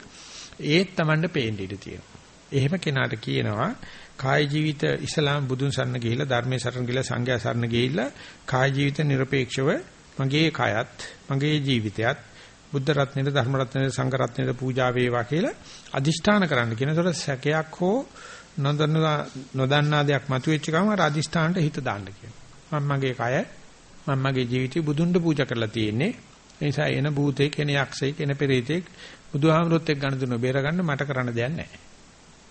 ඒත් Tamanne පේන්න ඉඩ තියෙනවා. එහෙම කෙනාට කියනවා කාය ජීවිත ඉස්ලාම් බුදුන් සරණ ගිහිලා ධර්මයේ සරණ ගිහිලා සංඝයා සරණ ගිහිලා කාය ජීවිත নিরপেক্ষව මගේ කයත් මගේ ජීවිතයත් බුද්ධ රත්නයේ ධර්ම රත්නයේ සංඝ රත්නයේ පූජා වේවා කියලා අදිෂ්ඨාන කරන්න කියන. ඒතකොට සැකයක් හෝ නොදන්නා නොදන්නා දෙයක් මතුවෙච්ච ගමන් අර අදිෂ්ඨානට හිත දාන්න කියනවා. මම මගේ කය මම මගේ ජීවිතේ බුදුන්ව පූජා කරලා තියෙන්නේ. ඒ නිසා එන භූතේ කෙන යක්ෂයෙක් එන පෙරේතෙක් බුදුහාමරොත් එක්ක ගන්න දුන්න බේරගන්න මට කරන්න දෙයක් නැහැ.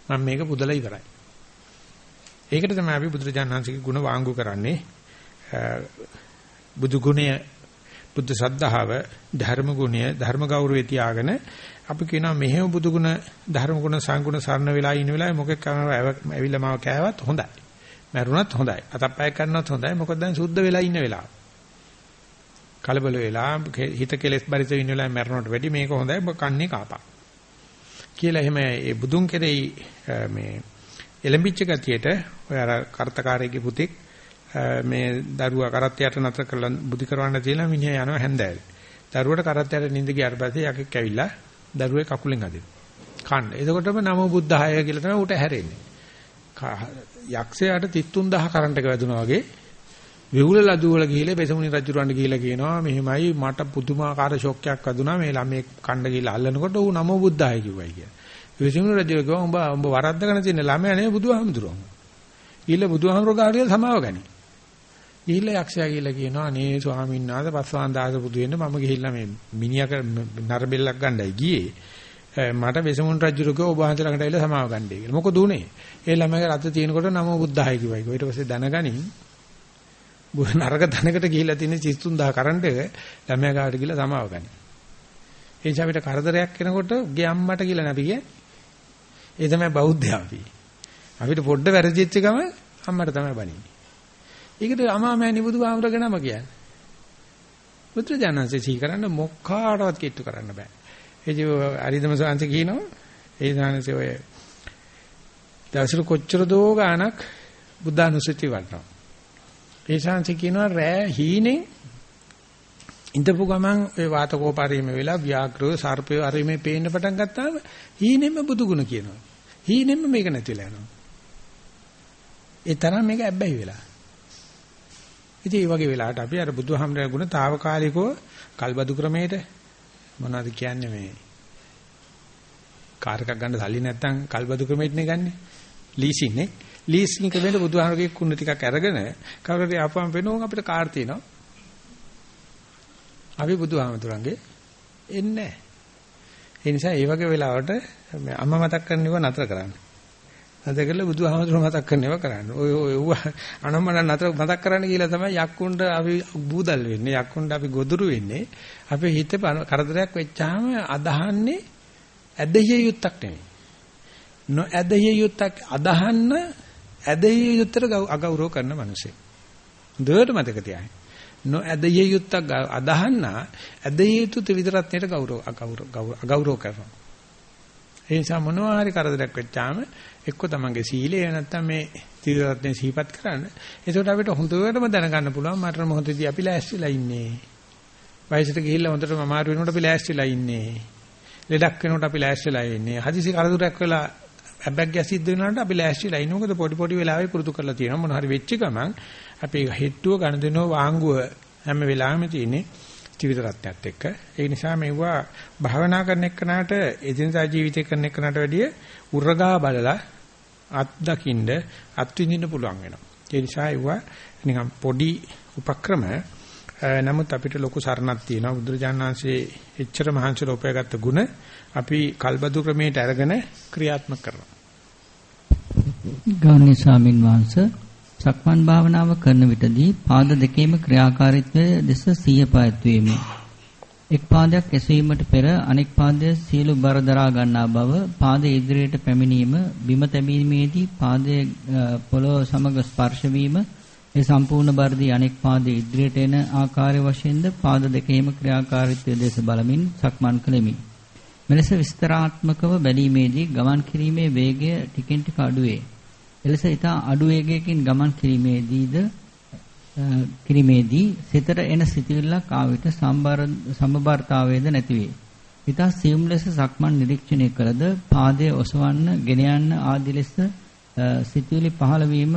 මම මේක පුදලා ඉවරයි. ඒකට තමයි අපි බුදුරජාණන් වහන්සේගේ ගුණ වාංගු කරන්නේ. බුදු ගුණය බුද්ධ සද්ධාව ධර්ම ගුණය ධර්ම ගෞරවය තියාගෙන අපි කියනවා මෙහෙම බුදු ගුණ ධර්ම ගුණ සංගුණ සරණ වෙලා ඉන්න වෙලාවේ මොකෙක් කරනවා ඇවිල්ලා මාව කෑවත් හොඳයි. මැරුණත් හොඳයි. අතප්පය කරනවත් හොඳයි. මොකද දැන් සුද්ධ වෙලා ඉන්න වෙලාව. කලබල වෙලා හිත කෙලෙස් බරිත ඉන්න වෙලාවේ මැරෙනවට වැඩි මේක හොඳයි. ඔබ කන්නේ කාපා. කියලා එහෙම ඒ බුදුන් කෙරෙහි මේ එලඹිච්ච ගතියට ඔය අර කර්තකාරයේ පුතෙක් මේ දරුවා කරත්තයට නතර කරලා බුද්ධි කරවන්න තියලා මිනිහා යනවා හැන්දෑවේ. දරුවට කරත්තයට නිඳ ගියාට පස්සේ යකෙක් ඇවිල්ලා දරුවේ කකුලෙන් අදිනවා. කන්න. එතකොටම නමෝ බුද්ධාය කියලා තමයි උට හැරෙන්නේ. යක්ෂයාට 33000 කරන්ට් එක වැදුනා වගේ විහුල ලදුවල ගිහිල්ලා බෙසමුණි රජුරවන්ට ගිහිල්ලා කියනවා මෙහෙමයි මට පුදුමාකාර ෂොක් එකක් වැදුනා මේ ළමේ කණ්ඩ ගිහිල්ලා අල්ලනකොට ඌ නමෝ බුද්ධාය කිව්වයි කියලා. බෙසමුණි රජු කිව්වා උඹ උඹ වරද්දගෙන තියෙන ළමයා නෙවෙයි බුදුහාමුදුරුවෝ. ගිහිල්ලා බුදුහාමුදුරුවෝ ගාඩියල් සමාව ගනි. ගිහිල්ලා යක්ෂයා ගිහිල්ලා කියනවා අනේ ස්වාමීන් වහන්සේ පස්වාන් දාස බුදු වෙන්න මම ගිහිල්ලා මේ මිනිහා නරබෙල්ලක් ගන්නයි ගියේ. මට වෙසමුන් රජුරකෝ ඔබ වහන්සේ ළඟට ඇවිල්ලා සමාව ගන්නයි කියලා. මොකද උනේ? ඒ ළමයාගේ රත තියෙනකොට නමෝ බුද්ධාය කිව්වයි. ඊට පස්සේ දැනගනින් නරක තැනකට ගිහිල්ලා තියෙන 33000 කරන්ට් එක ළමයා ගාවට ගිහිල්ලා සමාව ගන්න. ඒ නිසා අපිට කරදරයක් එනකොට ගේ අම්මට කියලා නැපි කියන්නේ. ඒ තමයි බෞද්ධයා අපි. අපිට පොඩ්ඩ වැරදිච්ච ගම අම්මට තමයි බනින්නේ. ඒකට අමාමෑණි බුදුහාමරගේ නම කියන්නේ. බුදුරජාණන්සේ සී කරන්න මොක්කාටවත් කිට්ටු කරන්න බෑ. ඒ කිය අරිදම සාංශ කියනවා ඒ සාංශේ ඔය දවසට කොච්චර දෝ ගාණක් බුද්ධානුස්සති වඩනවා. ඒ සාංශ කියනවා රෑ හීනෙන් ඉඳපු ගමන් ඔය වාතකෝපාරීම වෙලා ව්‍යාග්‍රව සර්පය අරීමේ පේන්න පටන් ගත්තාම හීනෙන්ම බුදුගුණ කියනවා. හීනෙන්ම මේක නැතිලා යනවා. ඒ තරම් මේක ඇබ්බැහි වෙලා. ඉතින් මේ වගේ වෙලාවට අපි අර බුදුහාමරගේ ගුණ తాවකාලිකව කල්බදු ක්‍රමයට මොනවද කියන්නේ මේ කාර් එකක් ගන්න සල්ලි නැත්නම් කල්බදු ක්‍රමයටනේ ගන්නෙ ලීසින් නේ ලීසින් ක්‍රමයට බුදුහාමරගේ කුණ ටිකක් අරගෙන කවුරුරි ආපුවම වෙනෝන් අපිට කාර් තියෙනවා අපි බුදුහාමතුරුන්ගේ එන්නේ ඒ නිසා මේ වගේ වෙලාවට අම්මා මතක් කරන්නව නතර කරන්න නැද කරලා බුදුහාමතුරු මතක් කරන්නේව කරන්න. ඔය ඔය අනම්මන නතර මතක් කරන්න කියලා තමයි යක්කුන්ට අපි බූදල් වෙන්නේ. යක්කුන්ට අපි ගොදුරු වෙන්නේ. අපේ හිත කරදරයක් වෙච්චාම අදහන්නේ ඇදහිය යුත්තක් නෙමෙයි. නොඇදහිය යුත්තක් අදහන්න ඇදහිය යුත්තට අගෞරව කරන මිනිසෙක්. දෙවට මතක තියාගන්න. නොඇදහිය යුත්තක් අදහන්න ඇදහිය යුතු ත්‍රිවිධ රත්නයට ගෞරව අගෞරව කරනවා. ඒ නිසා මොනවා හරි කරදරයක් වෙච්චාම එක්ක තමන්ගේ සීලය නැත්තම් මේ ත්‍රිරත්නේ සිහිපත් කරන්න. එතකොට අපිට හොඳටම දැනගන්න පුළුවන් මරණ මොහොතේදී අපි ලෑස්තිලා ඉන්නේ. වයසට ගිහිල්ලා හොඳටම අමාරු වෙනකොට අපි ලෑස්තිලා ඉන්නේ. ලෙඩක් වෙනකොට අපි ලෑස්තිලා ඉන්නේ. හදිසි කරදරයක් වෙලා හැබැයි සිද්ධ වෙනකොට අපි ලෑස්තිලා ඉන්නේ. මොකද පොඩි පොඩි වෙලාවෙ පුරුදු කරලා තියෙනවා. මොන හරි වෙච්ච ගමන් අපි හෙට්ටුව ගණ දෙනව වාංගුව හැම වෙලාවෙම තියෙන්නේ. ත්‍රිවිධ රත්නයත් එක්ක. ඒ නිසා මේවා භාවනා කරන එක්කනට එදිනදා ජීවිතය කරන එක්කනට වැඩිය උරගා බලලා අත් දකින්න අත් විඳින්න පුළුවන් වෙනවා. ඒ නිසා ඒවා නිකන් පොඩි උපක්‍රම නමුත් අපිට ලොකු සරණක් තියෙනවා බුදුරජාණන් වහන්සේ එච්චර මහන්සියලා උපයාගත්ත ಗುಣ අපි කල්බදු ක්‍රමයට අරගෙන ක්‍රියාත්මක කරනවා. ගෞරවනීය ස්වාමින් වහන්සේ සක්මන් භාවනාව කරන විටදී පාද දෙකේම ක්‍රියාකාරීත්වය දෙස සිය පැවැත්වීමේ එක් පාදයක් එසවීමට පෙර අනෙක් පාදය සියලු බර දරා ගන්නා බව පාද ඉදිරියට පැමිණීම බිම තැබීමේදී පාදයේ පොළොව සමග ස්පර්ශ වීම ඒ සම්පූර්ණ බරදී අනෙක් පාදයේ ඉදිරියට එන ආකාරය වශයෙන්ද පාද දෙකේම ක්‍රියාකාරීත්වය දෙස බලමින් සක්මන් කළෙමි. මෙලෙස විස්තරාත්මකව බැලීමේදී ගමන් කිරීමේ වේගය ටිකෙන් ටික අඩුවේ. එලෙස ඊට අඩු වේගයකින් ගමන් කිරීමේදීද කිරීමේදී සිතට එන සිතුවිල්ලක් ආවිත සම්බර සමබරතාවයේද නැතිවේ. ඊට සියුම් ලෙස සක්මන් නිරීක්ෂණය කළද පාදයේ ඔසවන්න, ගෙන යන්න ආදී ලෙස සිතුවිලි පහළ වීම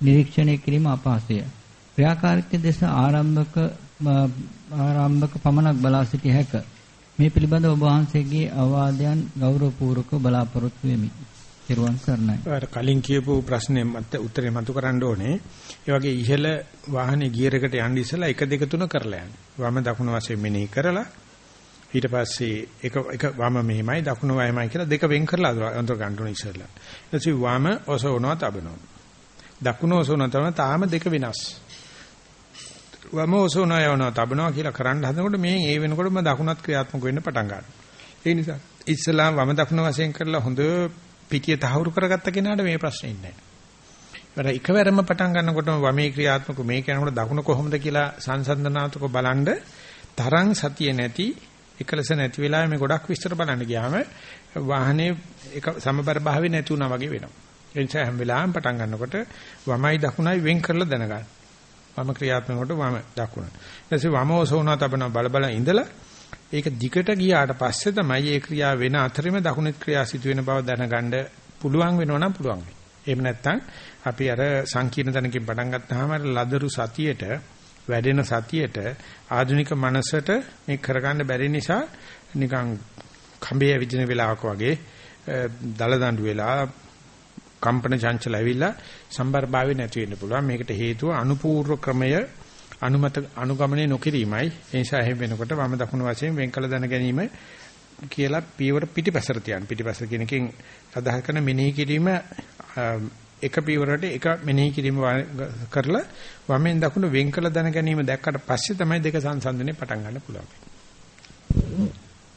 නිරීක්ෂණය කිරීම අපහසුය. ක්‍රියාකාරීත්වය දෙස ආරම්භක ආරම්භක පමණක් බලා සිටිය හැක. මේ පිළිබඳව ඔබ වහන්සේගේ අවවාදයන් ගෞරවපූර්වකව බලාපොරොත්තු වෙමි. පෙරවන් සරණයි. අර කලින් කියපු ප්‍රශ්නේ මත උත්තරේ මතු කරන්න ඕනේ. ඒ වගේ ඉහළ වාහනේ ගියර් එකට යන්න ඉස්සලා 1 2 3 කරලා යන්න. වම දකුණ වශයෙන් මෙනෙහි කරලා ඊට පස්සේ එක එක වම මෙහිමයි දකුණ වයමයි කියලා දෙක වෙන් කරලා අඳුර ගන්න ඕනේ ඉස්සලා. ඊට පස්සේ වම ඔසවනවා තබනවා. දකුණ ඔසවනවා තබනවා තාම දෙක වෙනස්. වම ඔසවනවා යවනවා තබනවා කියලා කරන්න හදනකොට මේ ඒ වෙනකොටම දකුණත් ක්‍රියාත්මක වෙන්න පටන් ගන්නවා. ඒ නිසා ඉස්සලා වම දකුණ වශයෙන් කරලා හොඳ පිටිය තහවුරු කරගත්ත කෙනාට මේ ප්‍රශ්නේ ඉන්නේ නැහැ. එකවරම පටන් ගන්නකොටම වමේ ක්‍රියාත්මක මේ කරනකොට දකුණ කොහොමද කියලා සංසන්දනාත්මක බලන්ඩ තරං සතිය නැති එකලස නැති වෙලාවෙ මේ ගොඩක් විස්තර බලන්න ගියාම වාහනේ එක සමබර භාවය නැති වුණා වගේ වෙනවා. ඒ නිසා හැම වෙලාවෙම පටන් ගන්නකොට වමයි දකුණයි වෙන් කරලා දැනගන්න. වම ක්‍රියාත්මක කොට වම දකුණ. ඊට පස්සේ වම ඔසවනවා තබන බල බල ඉඳලා ඒක දිගට ගියාට පස්සේ තමයි ඒ ක්‍රියාව වෙන අතරෙම දකුණෙත් ක්‍රියා සිදු වෙන බව දැනගන්න පුළුවන් වෙනවා නම් පුළුවන් වෙයි. එහෙම නැත්නම් අපි අර සංකීර්ණ තැනකින් පටන් ගත්තාම අර ලදරු සතියේට වැඩෙන සතියේට ආධුනික මනසට මේ කරගන්න බැරි නිසා නිකන් කඹේ විදින වෙලාවක වගේ දල දඬු වෙලා කම්පන චංචල ඇවිල්ලා සම්බරභාවය නැති වෙන්න පුළුවන්. මේකට හේතුව අනුපූර්ව ක්‍රමය අනුමත අනුගමනය නොකිරීමයි ඒ නිසා එහෙම වෙනකොට වම දකුණු වශයෙන් වෙන් කළ දැන ගැනීම කියලා පියවර පිටිපසට තියන්න පිටිපස කියන එකෙන් අදහස් කරන මෙනෙහි කිරීම එක පියවරකට එක මෙනෙහි කිරීම කරලා වමෙන් දකුණු වෙන් කළ දැන ගැනීම දැක්කට පස්සේ තමයි දෙක සංසන්දනය පටන් ගන්න පුළුවන්.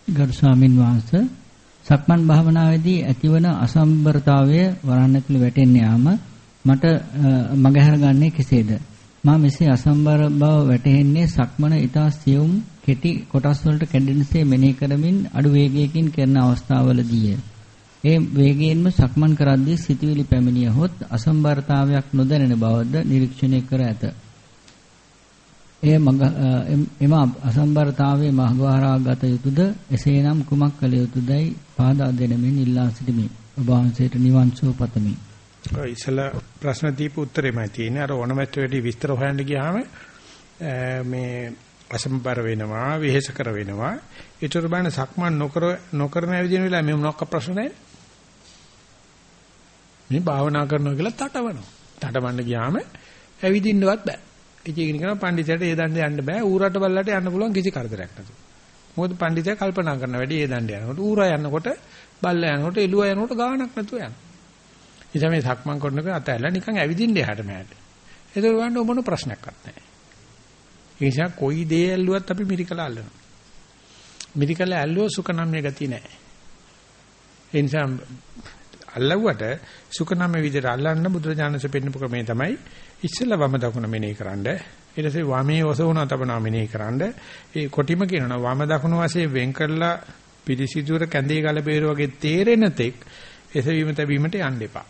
ගරු ස්වාමින් වහන්සේ සක්මන් භාවනාවේදී ඇතිවන අසම්බරතාවය වරණ ඇතුළේ වැටෙන්න යාම මට මගහැර ගන්නේ කෙසේද? මා මෙසේ අසම්බර බව වැටහෙන්නේ සක්මන ඊතා සියුම් කෙටි කොටස් වලට කැඩෙනසේ මෙනෙහි කරමින් අඩු වේගයකින් කරන අවස්ථාවවලදීය. ඒ වේගයෙන්ම සක්මන් කරද්දී සිතුවිලි පැමිණියහොත් අසම්බරතාවයක් නොදැනෙන බවද නිරීක්ෂණය කර ඇත. එය මග එම අසම්බරතාවයේ මහවහරාගත යුතුයද එසේනම් කුමක් කළ යුතුයදයි පාදා දෙනමින් ඉල්ලා සිටිමි. ඔබ වහන්සේට නිවන් සුව පතමි. ඔය ඉස්සලා ප්‍රශ්න දීපු උත්තරෙමයි තියෙන්නේ. අර ඕනමැට වැඩි විස්තර හොයන්න ගියාම මේ අසම්බර වෙනවා, වෙහෙස කර වෙනවා. ඒතර බලන්න සක්මන් නොකර නොකරන ඇවිදින වෙලාව මේ මොනක්ක ප්‍රශ්න නැහැ. මේ භාවනා කරනවා කියලා තටවනවා. තටවන්න ගියාම ඇවිදින්නවත් බෑ. ඉතින් ඒක නිකන් පඬිසයට ඒ දණ්ඩ යන්න බෑ ඌරට බල්ලට යන්න පුළුවන් කිසි කරදරයක් නැතු. මොකද පඬිසයා කල්පනා කරන වැඩි ඒ දණ්ඩ යනකොට ඌරා යනකොට බල්ලා යනකොට එළුවා යනකොට ගාණක් නැතුව යනවා. ඉතින් මේ සක්මන් කරනකොට අතැල්ලා නිකන් ඇවිදින්න එහාට මෙහාට. ඒක වන්න මොන ප්‍රශ්නයක්වත් නැහැ. ඒ නිසා කොයි දේ ඇල්ලුවත් අපි මිරිකලා අල්ලනවා. මිරිකලා ඇල්ලුව සුඛ නම් මේ ගතිය නැහැ. ඒ නිසා අල්ලුවට සුඛනම්ය විදිහට අල්ලන්න බුදුරජාණන්සේ පෙන්නපු ක්‍රමය තමයි ඉස්සෙල්ලා වම දකුණ මෙනෙහි කරන්න. ඊට පස්සේ වමේ ඔසවන තබනවා මෙනෙහි කරන්න. ඒ කොටිම කියනවා වම දකුණ වශයෙන් වෙන් කරලා පිරිසිදුවර කැඳේ ගල බේර වගේ තේරෙන තෙක් එසවීම තැබීමට යන්න එපා.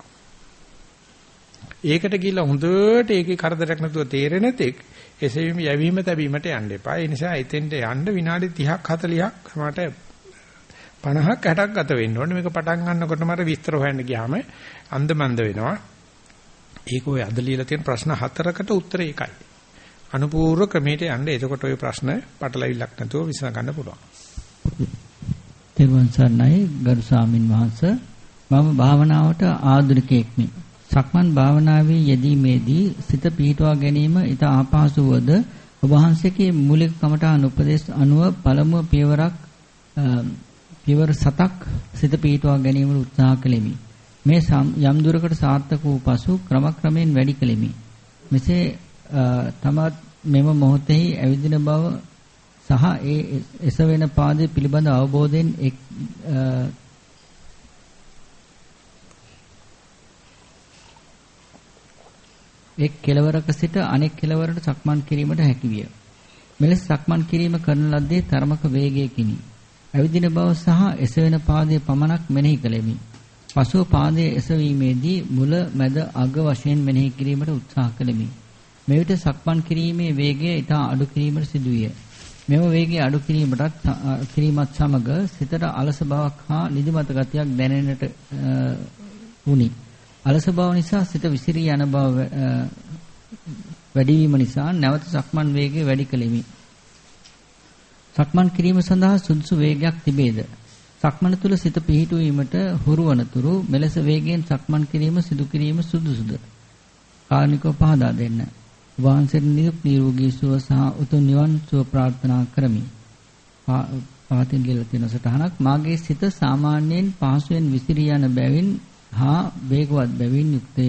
ඒකට ගිහිල්ලා හොඳට ඒකේ කරදරයක් නැතුව තේරෙන තෙක් එසවීම යැවීම තැබීමට යන්න එපා. ඒ නිසා එතෙන්ට යන්න විනාඩි 30ක් 40ක් මට 50ක් 60ක් ගත වෙන්න ඕනේ. මේක පටන් ගන්නකොටම අර විස්තර හොයන්න ගියාම අන්දමන්ද වෙනවා. ඒක ඔය අද ලියලා තියෙන ප්‍රශ්න හතරකට උත්තර ඒකයි. අනුපූර්ව ක්‍රමයට යන්න එතකොට ඔය ප්‍රශ්න පටලවිල්ලක් නැතුව විසඳ ගන්න පුළුවන්. තෙරුවන් සරණයි ගරු ස්වාමින් වහන්සේ මම භාවනාවට ආධුනිකයෙක්මි. සක්මන් භාවනාවේ යෙදීමේදී සිත පිහිටුවා ගැනීම ඊට ආපහසුවද ඔබ වහන්සේගේ මූලික කමඨාන උපදේශ අනුව පළමුව පියවරක් පියවර 7ක් සිත පිහිටුවා ගැනීමට උත්සාහ කළෙමි. මේ යම් දුරකට සාර්ථක වූ පසු ක්‍රමක්‍රමයෙන් වැඩි කළෙමි. මෙසේ තමත් මෙම මොහොතෙහි ඇවිදින බව සහ ඒ එසවෙන පාදයේ පිළිබඳ අවබෝධයෙන් එක් එක් කෙලවරක සිට අනෙක් කෙලවරට සක්මන් කිරීමට හැකියිය. මෙලෙස සක්මන් කිරීම කරන ලද්දේ තරමක වේගයකිනි. ඇවිදින බව සහ එසවෙන පාදයේ පමණක් මෙනෙහි කළෙමි. පසුව පාදයේ එසවීමේදී මුල මැද අග වශයෙන් මෙනෙහි කිරීමට උත්සාහ කළෙමි. මෙවිට සක්මන් කිරීමේ වේගය ඉතා අඩු කිරීමට සිදුවිය. මෙම වේගය අඩු කිරීමටත් කිරීමත් සමග සිතට අලස බවක් හා නිදිමත ගතියක් දැනෙන්නට වුනි. අලස බව නිසා සිත විසිරී යන බව වැඩි වීම නිසා නැවත සක්මන් වේගය වැඩි කළෙමි. සක්මන් කිරීම සඳහා සුදුසු වේගයක් තිබේද? සක්මන තුල සිත පිහිටුවීමට හුරු වනතුරු මෙලෙස වේගයෙන් සක්මන් කිරීම සිදු කිරීම සුදුසුද? කාරණිකව පහදා දෙන්න. වහන්සේට නිරුක් නිරෝගී සුව සහ උතුම් නිවන් සුව ප්‍රාර්ථනා කරමි. පාතින් ලියලා තියෙන සටහනක් මාගේ සිත සාමාන්‍යයෙන් පහසුවෙන් විසිරී යන බැවින් හා වේගවත් බැවින් යුක්තය.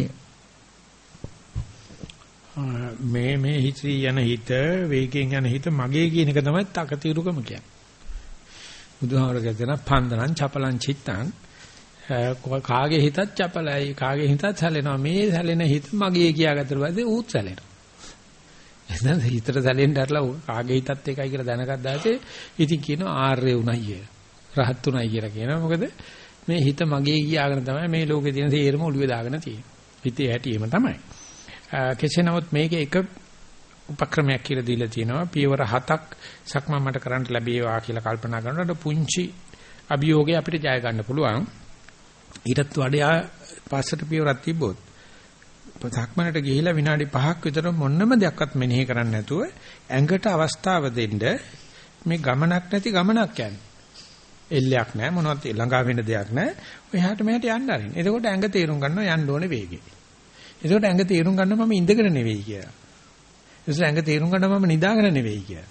මේ මේ හිතී යන හිත වේගයෙන් යන හිත මගේ කියන එක තමයි තකතිරුකම කියන්නේ. බුදුහාමර කියන පන්දනං චපලං චිත්තං කාගේ හිතත් චපලයි කාගේ හිතත් සැලෙනවා මේ සැලෙන හිත මගේ කියාගත්තට පස්සේ ඌත් සැලෙනවා. එහෙනම් හිතට සැලෙන්න ඇරලා කාගේ හිතත් එකයි කියලා දැනගත්තාසේ ඉතින් කියනවා ආර්ය උණයි කියලා. රහත් උණයි කියලා කියනවා. මොකද මේ හිත මගේ කියාගෙන තමයි මේ ලෝකේ තියෙන තේරම ඔළුවේ දාගෙන තියෙන්නේ. හිතේ හැටිම තමයි. කෙසේ නමුත් මේකේ එක උපක්‍රමයක් කියලා දීලා තියෙනවා. පියවර හතක් සක්මන් මට කරන්න ලැබේවා කියලා කල්පනා කරනකොට පුංචි අභියෝගය අපිට ජය ගන්න පුළුවන්. ඊටත් වඩා පස්සට පියවරක් තිබ්බොත් සක්මනට ගිහිලා විනාඩි 5ක් විතර මොන්නම දෙයක්වත් මෙනෙහි කරන්නේ නැතුව ඇඟට අවස්ථාව දෙන්න මේ ගමනක් නැති ගමනක් යන්නේ. එල්ලයක් නැහැ මොනවත් ළඟා වෙන දෙයක් නැහැ. ඔයහාට මෙහාට යන්න ආරින්. එතකොට ඇඟ තේරුම් ගන්නවා යන්න ඕනේ වේගෙ. එතකොට ඇඟ තේරුම් ගන්නවා මම ඉඳගෙන නෙවෙයි කියලා. එතකොට ඇඟ තේරුම් ගන්නවා මම නිදාගෙන නෙවෙයි කියලා.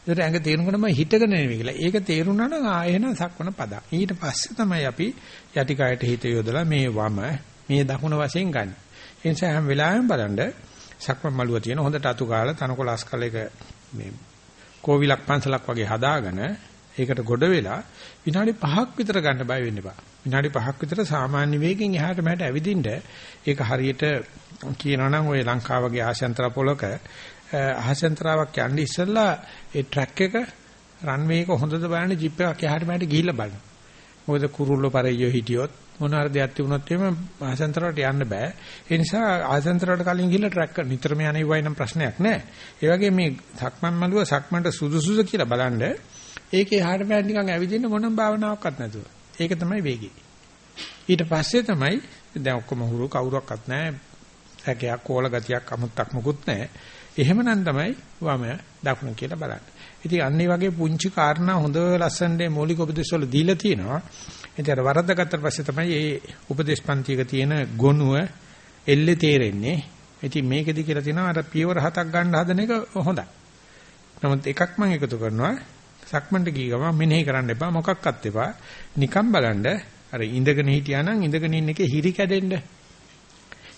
එතකොට ඇඟ තේරුම් ගන්නවා මම හිටගෙන නෙවෙයි කියලා. ඒක තේරුණා නම් ආයෙන සක්වන පද. ඊට පස්සේ තමයි අපි යටි කයට හිත යොදලා මේ වම මේ දකුණ වශයෙන් ගන්න. ඒ නිසා හැම වෙලාවෙම බලන්න සක්මන් මළුව තියෙන හොඳට අතු ගාලා තනකොළ අස්කල එක මේ කෝවිලක් පන්සලක් වගේ හදාගෙන ඒකට ගොඩ වෙලා විනාඩි 5ක් විතර ගන්න බය වෙන්න එපා. විනාඩි 5ක් විතර සාමාන්‍ය වේගෙන් එහාට මෙහාට ඇවිදින්න ඒක හරියට කියනවා නම් ওই ලංකාවගේ ආශයන්තර පොලක ආශයන්තරාවක් යන්නේ ඉස්සෙල්ලා ඒ ට්‍රැක් එක රන්වේ එක හොඳද බලන්න ජිප් එකක් එහාට මෙහාට ගිහිල්ලා බලන්න. මොකද කුරුල්ලෝ පරෙයියෝ හිටියොත් මොන හරි දෙයක් තිබුණොත් එහෙම ආසන්තරවට යන්න බෑ. ඒ නිසා ආසන්තරවට කලින් ගිහලා ට්‍රැක් කරන නිතරම යන ඉවයි නම් ප්‍රශ්නයක් නෑ. ඒ වගේ මේ සක්මන් මළුව සක්මන්ට සුදුසුද කියලා බලන්න ඒකේ එහාට මෙහාට නිකන් ඇවිදින්න මොනම භාවනාවක්වත් නැතුව. ඒක තමයි වේගය. ඊට පස්සේ තමයි දැන් ඔක්කොම හුරු කවුරක්වත් නැහැ. හැකයක් කෝල ගතියක් අමුත්තක් මොකුත් නැහැ. එහෙමනම් තමයි වම දකුණ කියලා බලන්න. ඉතින් අන්න වගේ පුංචි කාරණා හොඳ ලස්සනට මৌলিক උපදේශ වල දීලා තියෙනවා. ඉතින් අර වරද්ද ගත්තට පස්සේ තමයි මේ උපදේශ පන්තියක තියෙන ගොනුව එල්ලේ තේරෙන්නේ. ඉතින් මේකෙදි කියලා තියෙනවා අර පියවර හතක් ගන්න හදන එක හොඳයි. නමුත් එකක් මම එකතු කරනවා සක්මන්ට ගිය ගමන් මෙනෙහි කරන්න එපා මොකක්වත් එපා. නිකම් බලන්න අර ඉඳගෙන හිටියා නම් ඉඳගෙන ඉන්න එකේ හිරි කැඩෙන්න.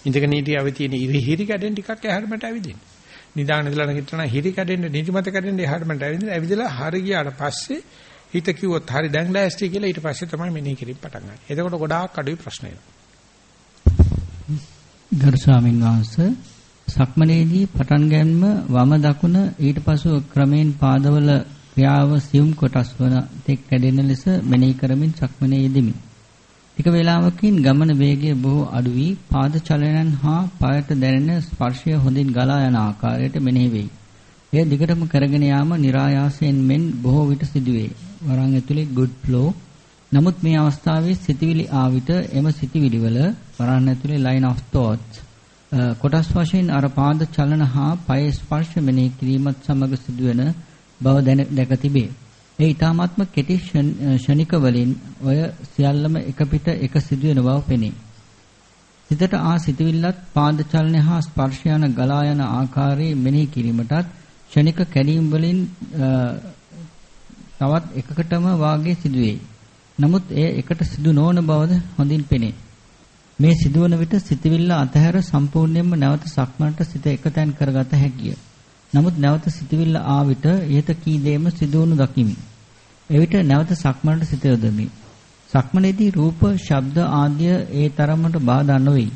ඉඳගෙන හිටියාවේ තියෙන හිරි කැඩෙන්න ටිකක් එහාට මට ඇවිදින්න. නිදාන ඉඳලා නැගිටිනා හිරි කැඩෙන්න නිදිමත කැඩෙන්න එහාට මට ඇවිදින්න ඇවිදලා හරි ගියාට පස්සේ හිත කිව්වොත් හරි දැන් ලෑස්ති කියලා ඊට පස්සේ තමයි මෙනෙහි කිරීම පටන් ගන්න. එතකොට ගොඩාක් අඩුයි ප්‍රශ්න ගරු ස්වාමීන් වහන්සේ සක්මනේදී පටන් ගැනීම වම දකුණ ඊට පසු ක්‍රමයෙන් පාදවල ක්‍රියාව සියුම් කොටස් වන තෙක් කැඩෙන ලෙස මෙනෙහි කරමින් සක්මනේ යෙදෙමි. ටික වේලාවකින් ගමන වේගය බොහෝ අඩු වී පාද චලනයන් හා පායට දැනෙන ස්පර්ශය හොඳින් ගලා යන ආකාරයට මෙනෙහි වෙයි. එය දිගටම කරගෙන යාම નિરાයාසයෙන් මෙන් බොහෝ විට සිදුවේ. වරන් ඇතුලේ good flow. නමුත් මේ අවස්ථාවේ සිතවිලි ආවිත එම සිතවිලි වල වරන් ඇතුලේ line of thoughts කොටස් වශයෙන් අර පාද චලන හා පය ස්පර්ශ මෙනෙහි කිරීමත් සමග සිදුවෙන බව දැක තිබේ. ඒ ඊ타මාත්ම කෙටි ෂණික වලින් ඔය සියල්ලම එක පිට එක සිදුවෙන බව පෙනේ. සිතට ආ සිතවිල්ලත් පාද චලනය හා ස්පර්ශ යන ගලා යන ආකාරයේ මෙනෙහි කිරීමටත් ෂණික කැඩීම් වලින් තවත් එකකටම වාගේ සිදුවේ. නමුත් එය එකට සිදු නොවන බවද හොඳින් පෙනේ. මේ සිදුවන විට සිතවිල්ල අතහැර සම්පූර්ණයෙන්ම නැවත සක්මනට සිත එකතෙන් කරගත හැකිය. නමුත් නැවත සිතවිල්ල ආ විට යත කී දෙයම සිදුවනු දකිමි. එවිට නැවත සක්මනට සිත යොදමි. සක්මනේදී රූප, ශබ්ද ආදිය ඒ තරමට බාධා නොවේ.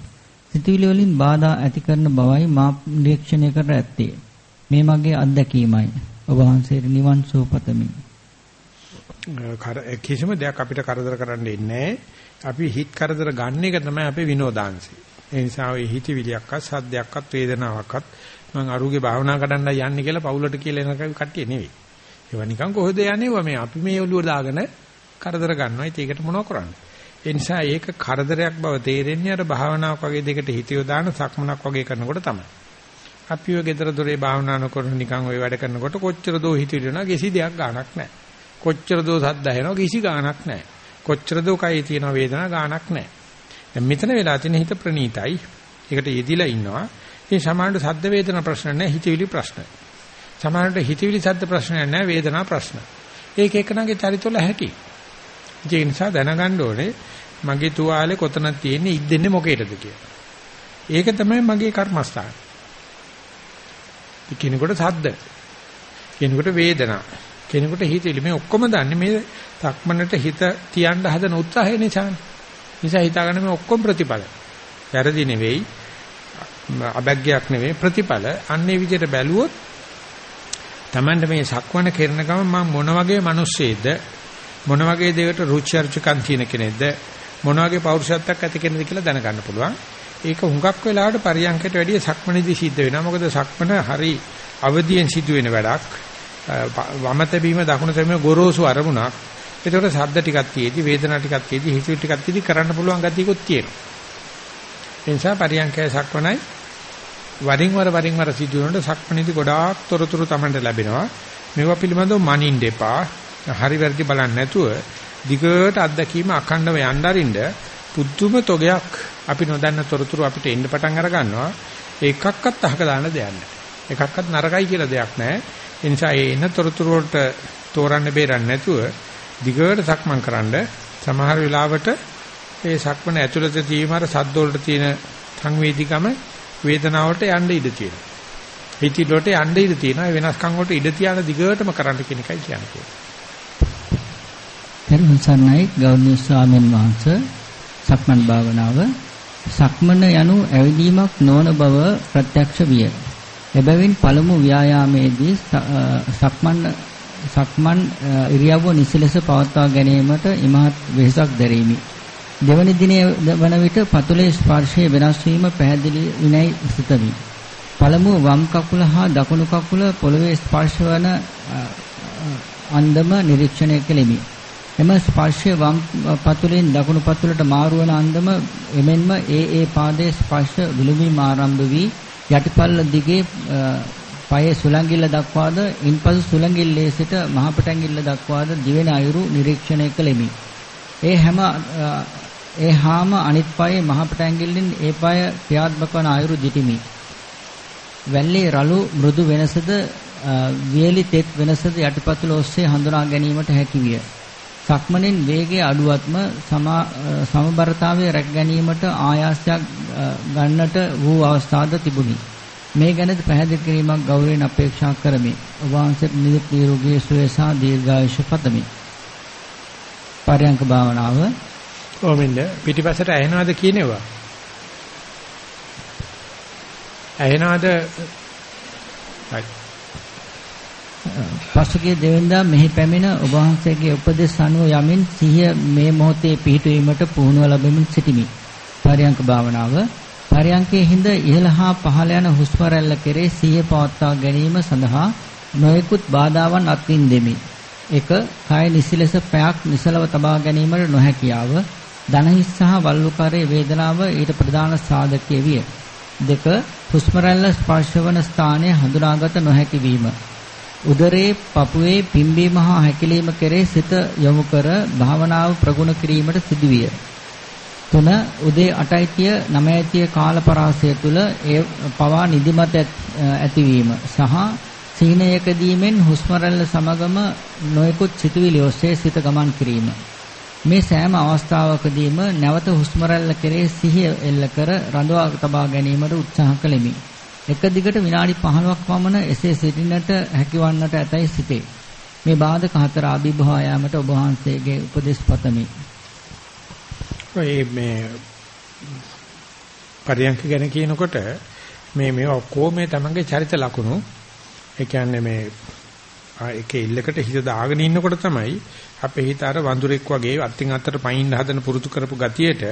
සිතවිලි වලින් බාධා ඇති කරන බවයි මා නිරීක්ෂණය කර ඇත්තේ. මේ මගේ අත්දැකීමයි. ඔබ වහන්සේට නිවන් සුව පතමි. කිසිම දෙයක් අපිට කරදර කරන්න ඉන්නේ අපි හිත කරදර ගන්න එක තමයි අපේ විනෝදාංශය. ඒ නිසා ඔය හිතවිලියක්වත් සද්දයක්වත් වේදනාවක්වත් මම අරුගේ භාවනා කරන්න යන්නේ කියලා පවුලට කියලා එන කට්ටිය නෙවෙයි. ඒවා නිකන් කොහෙද යන්නේ මේ අපි මේ ඔළුව දාගෙන කරදර ගන්නවා. ඉතින් ඒකට මොනව කරන්නේ? ඒ නිසා ඒක කරදරයක් බව තේරෙන්නේ අර භාවනාවක් වගේ දෙකට හිත යොදාන සක්මනක් වගේ කරනකොට තමයි. අපි ඔය gedara dore භාවනා නොකරන නිකන් ඔය වැඩ කරනකොට කොච්චර දෝ හිතවිලි වෙනවා කිසි දෙයක් ගාණක් නැහැ. කොච්චර දෝ සද්ද ඇහෙනවා කිසි ගාණක් නැහැ. කොච්චර දෝ කයි තියෙන වේදනා ගාණක් නැහැ. දැන් මෙතන වෙලා තියෙන හිත ප්‍රණීතයි. ඒකට යෙදිලා ඉන්නවා. ඉතින් සමහරවිට සද්ද වේදනා ප්‍රශ්න නැහැ හිතවිලි ප්‍රශ්න. සමහරවිට හිතවිලි සද්ද ප්‍රශ්න නැහැ වේදනා ප්‍රශ්න. ඒක එකනගේ චරිතවල හැටි. ඒ නිසා දැනගන්න ඕනේ මගේ තුවාලේ කොතනද තියෙන්නේ ඉද්දෙන්නේ මොකේද කියලා. ඒක තමයි මගේ කර්මස්ථාන. කෙනෙකුට සද්ද. කෙනෙකුට වේදනා. කෙනෙකුට හිතවිලි මේ ඔක්කොම දන්නේ මේ සක්මනට හිත තියන්න හදන උත්සාහය නිසානේ. නිසා හිතාගන්න මේ ඔක්කොම ප්‍රතිඵල. වැරදි නෙවෙයි අබැග්ගයක් නෙවෙයි ප්‍රතිඵල. අන්නේ විදිහට බැලුවොත් Tamande මේ සක්මන කරන ගම මම මොන වගේ මිනිස්සෙද මොන වගේ දෙයකට රුචි අරුචිකම් තියෙන කෙනෙක්ද මොන වගේ පෞරුෂත්වයක් ඇති කෙනෙක්ද කියලා දැනගන්න පුළුවන්. ඒක හුඟක් වෙලාවට පරියන්කට වැඩිය සක්මනේදී සිද්ධ වෙනවා. මොකද සක්මන හරි අවදියෙන් සිදුවෙන වැඩක්. වමත බීම දකුණු තැබීම ගොරෝසු අරමුණක්. ඒකට ශබ්ද ටිකක් තියේදී වේදනා ටිකක් තියේදී හිතුවිලි ටිකක් තියේදී කරන්න පුළුවන් ගතියකුත් තියෙනවා. ඒ නිසා පරියන්කය සක්මනයි වරින් වර වරින් වර සිදුවෙනකොට සක්මනේදී ගොඩාක් තොරතුරු Tamanට ලැබෙනවා. මේවා පිළිබඳව මනින්න එපා. හරි වැරදි බලන්නේ නැතුව දිගට අත්දැකීම අඛණ්ඩව යන්න අරින්න පුදුම තොගයක් අපි නොදන්න තොරතුරු අපිට එන්න පටන් අර ගන්නවා. ඒකක්වත් අහක දාන්න දෙයක් නැහැ. එකක්වත් නරකයි කියලා දෙයක් නැහැ. ඒ නිසා ඒ එන තොරතුරු වලට තෝරන්න බේරන්නේ නැතුව දිගට සක්මන් කරන්න සමහර වෙලාවට ඒ සක්මන ඇතුළත තියෙන අර සද්ද වලට තියෙන සංවේදීකම වේදනාවට යන්න ඉඩ තියෙනවා. හිතින් වලට යන්න ඉඩ තියෙනවා. වෙනස්කම් වලට ඉඩ තියාන දිගටම කරන්න කියන එකයි කියන්නේ. පෙරවන් සර්ණයි ගෞරවනීය ස්වාමීන් වහන්සේ සක්මන් භාවනාව සක්මන යනු ඇවිදීමක් නොවන බව ප්‍රත්‍යක්ෂ විය. එබැවින් පළමු ව්‍යායාමයේදී සක්මන් සක්මන් ඉරියව්ව නිසලෙස පවත්වා ගැනීමට ඉමහත් වෙහසක් දැරීමි. දෙවැනි දිනේ වන විට පතුලේ ස්පර්ශයේ වෙනස් වීම පැහැදිලි විනයි සිතමි. පළමුව වම් කකුල හා දකුණු කකුල පොළවේ ස්පර්ශ වන අන්දම නිරීක්ෂණය කෙලිමි. එම ස්පර්ශය වම් පතුලෙන් දකුණු පතුලට මාරු වන අන්දම එමෙන්ම ඒ ඒ පාදයේ ස්පර්ශ විලුඹින් ආරම්භ වී යටිපල්ල දිගේ පයේ සුලංගිල්ල දක්වාද ඉන්පසු සුලංගිල්ලේ සිට මහපටැංගිල්ල දක්වාද දිවෙන අයුරු නිරීක්ෂණය කළෙමි. ඒ හැම ඒ හාම අනිත් පායේ මහපටැංගිල්ලෙන් ඒ පාය ක්‍රියාත්මක වන අයුරු දිටිමි. වැල්ලේ රළු මෘදු වෙනසද වියලි තෙත් වෙනසද යටිපතුල ඔස්සේ හඳුනා ගැනීමට හැකි විය. සක්මණෙන් වේගයේ අඩුවත්ම සමබරතාවය රැක ගැනීමට ආයාසයක් ගන්නට වූ අවස්ථාද තිබුණි. මේ ගැන පැහැදිලි කිරීමක් ගෞරවයෙන් අපේක්ෂා කරමි. ඔබ වහන්සේට නිදුක් නිරෝගී සුවය සහ දීර්ඝායුෂ පතමි. පරයන්ක භාවනාව ඕමෙන්ද පිටිපස්සට ඇහෙනවද කියනවා? ඇහෙනවද? හරි. පසුගිය දෙවෙනිදා මෙහි පැමිණ ඔබ වහන්සේගේ උපදෙස් අනුව යමින් සිහිය මේ මොහොතේ පිහිටුවීමට පුහුණුව ලැබෙමින් සිටිමි. පරයන්ක භාවනාව පරයන්කේ හිඳ ඉහළ හා පහළ යන හුස්ම රැල්ල කෙරේ සිහිය පවත්වා ගැනීම සඳහා නොයෙකුත් බාධාවන් අත්විඳෙමි. 1. කය නිසිලස පැයක් නිසලව තබා ගැනීමට නොහැකියාව. දනහිස් සහ වල්ලුකරයේ වේදනාව ඊට ප්‍රධාන සාධකයේ විය. 2. හුස්ම රැල්ල ස්පර්ශ වන ස්ථානය හඳුනාගත නොහැකි වීම. උදරේ පපුවේ පිම්බීම හා හැකිලීම කෙරේ සිත යොමු කර භාවනාව ප්‍රගුණ කිරීමට සිදුවිය. තුන උදේ 8යි තිය 9යි තිය කාල පරාසය තුල ඒ පවා නිදිමත ඇතිවීම සහ සීනයකදීමෙන් හුස්ම රැල්ල සමගම නොයෙකුත් සිතුවිලි ඔස්සේ සිත ගමන් කිරීම. මේ සෑම අවස්ථාවකදීම නැවත හුස්ම රැල්ල කෙරේ සිහිය එල්ල කර රඳවා තබා ගැනීමට උත්සාහ කළෙමි. එක දිගට විනාඩි 15ක් පමණ එසේ සිටින්නට හැකිවන්නට ඇතැයි සිතේ. මේ බාධක හතර අභිභවා යාමට ඔබ වහන්සේගේ උපදෙස් පතමි. ඔය මේ පරියන්ක ගැන කියනකොට මේ මේ ඔක්කොම මේ තමන්ගේ චරිත ලකුණු ඒ කියන්නේ මේ එක ඉල්ලකට හිත දාගෙන ඉන්නකොට තමයි අපේ හිත අර වඳුරෙක් වගේ අත්ින් අත්තට පයින් හදන පුරුදු කරපු ගතියට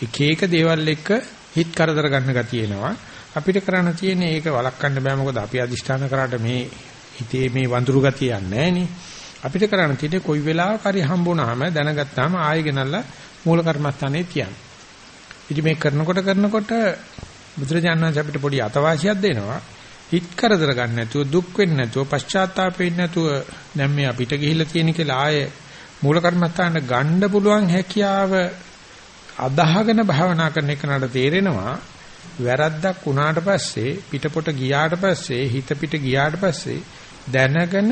එක එක දේවල් එක්ක හිත කරදර ගන්න ගතිය එනවා අපිට කරන්න තියෙන්නේ ඒක වළක්වන්න බෑ මොකද අපි අදිෂ්ඨාන කරාට මේ හිතේ මේ වඳුරු ගතිය යන්නේ අපිට කරන්න තියෙන්නේ කොයි වෙලාවක හරි හම්බුනාම දැනගත්තාම ආයෙ ගෙනල්ලා මූල කර්මස්ථානේ තියන්න. ඉතින් මේ කරනකොට කරනකොට බුදුරජාණන් වහන්සේ අපිට පොඩි අතවාසියක් දෙනවා. හිත කරදර ගන්න නැතුව දුක් වෙන්නේ නැතුව පශ්චාත්තාප වෙන්නේ නැතුව දැන් මේ අපිට ගිහිල්ලා තියෙන කියලා ආයේ මූල කර්මස්ථානට ගන්න පුළුවන් හැකියාව අදාහගෙන භාවනා කරන එක නට තේරෙනවා. වැරද්දක් වුණාට පස්සේ පිටපොට ගියාට පස්සේ හිත පිට ගියාට පස්සේ දැනගෙන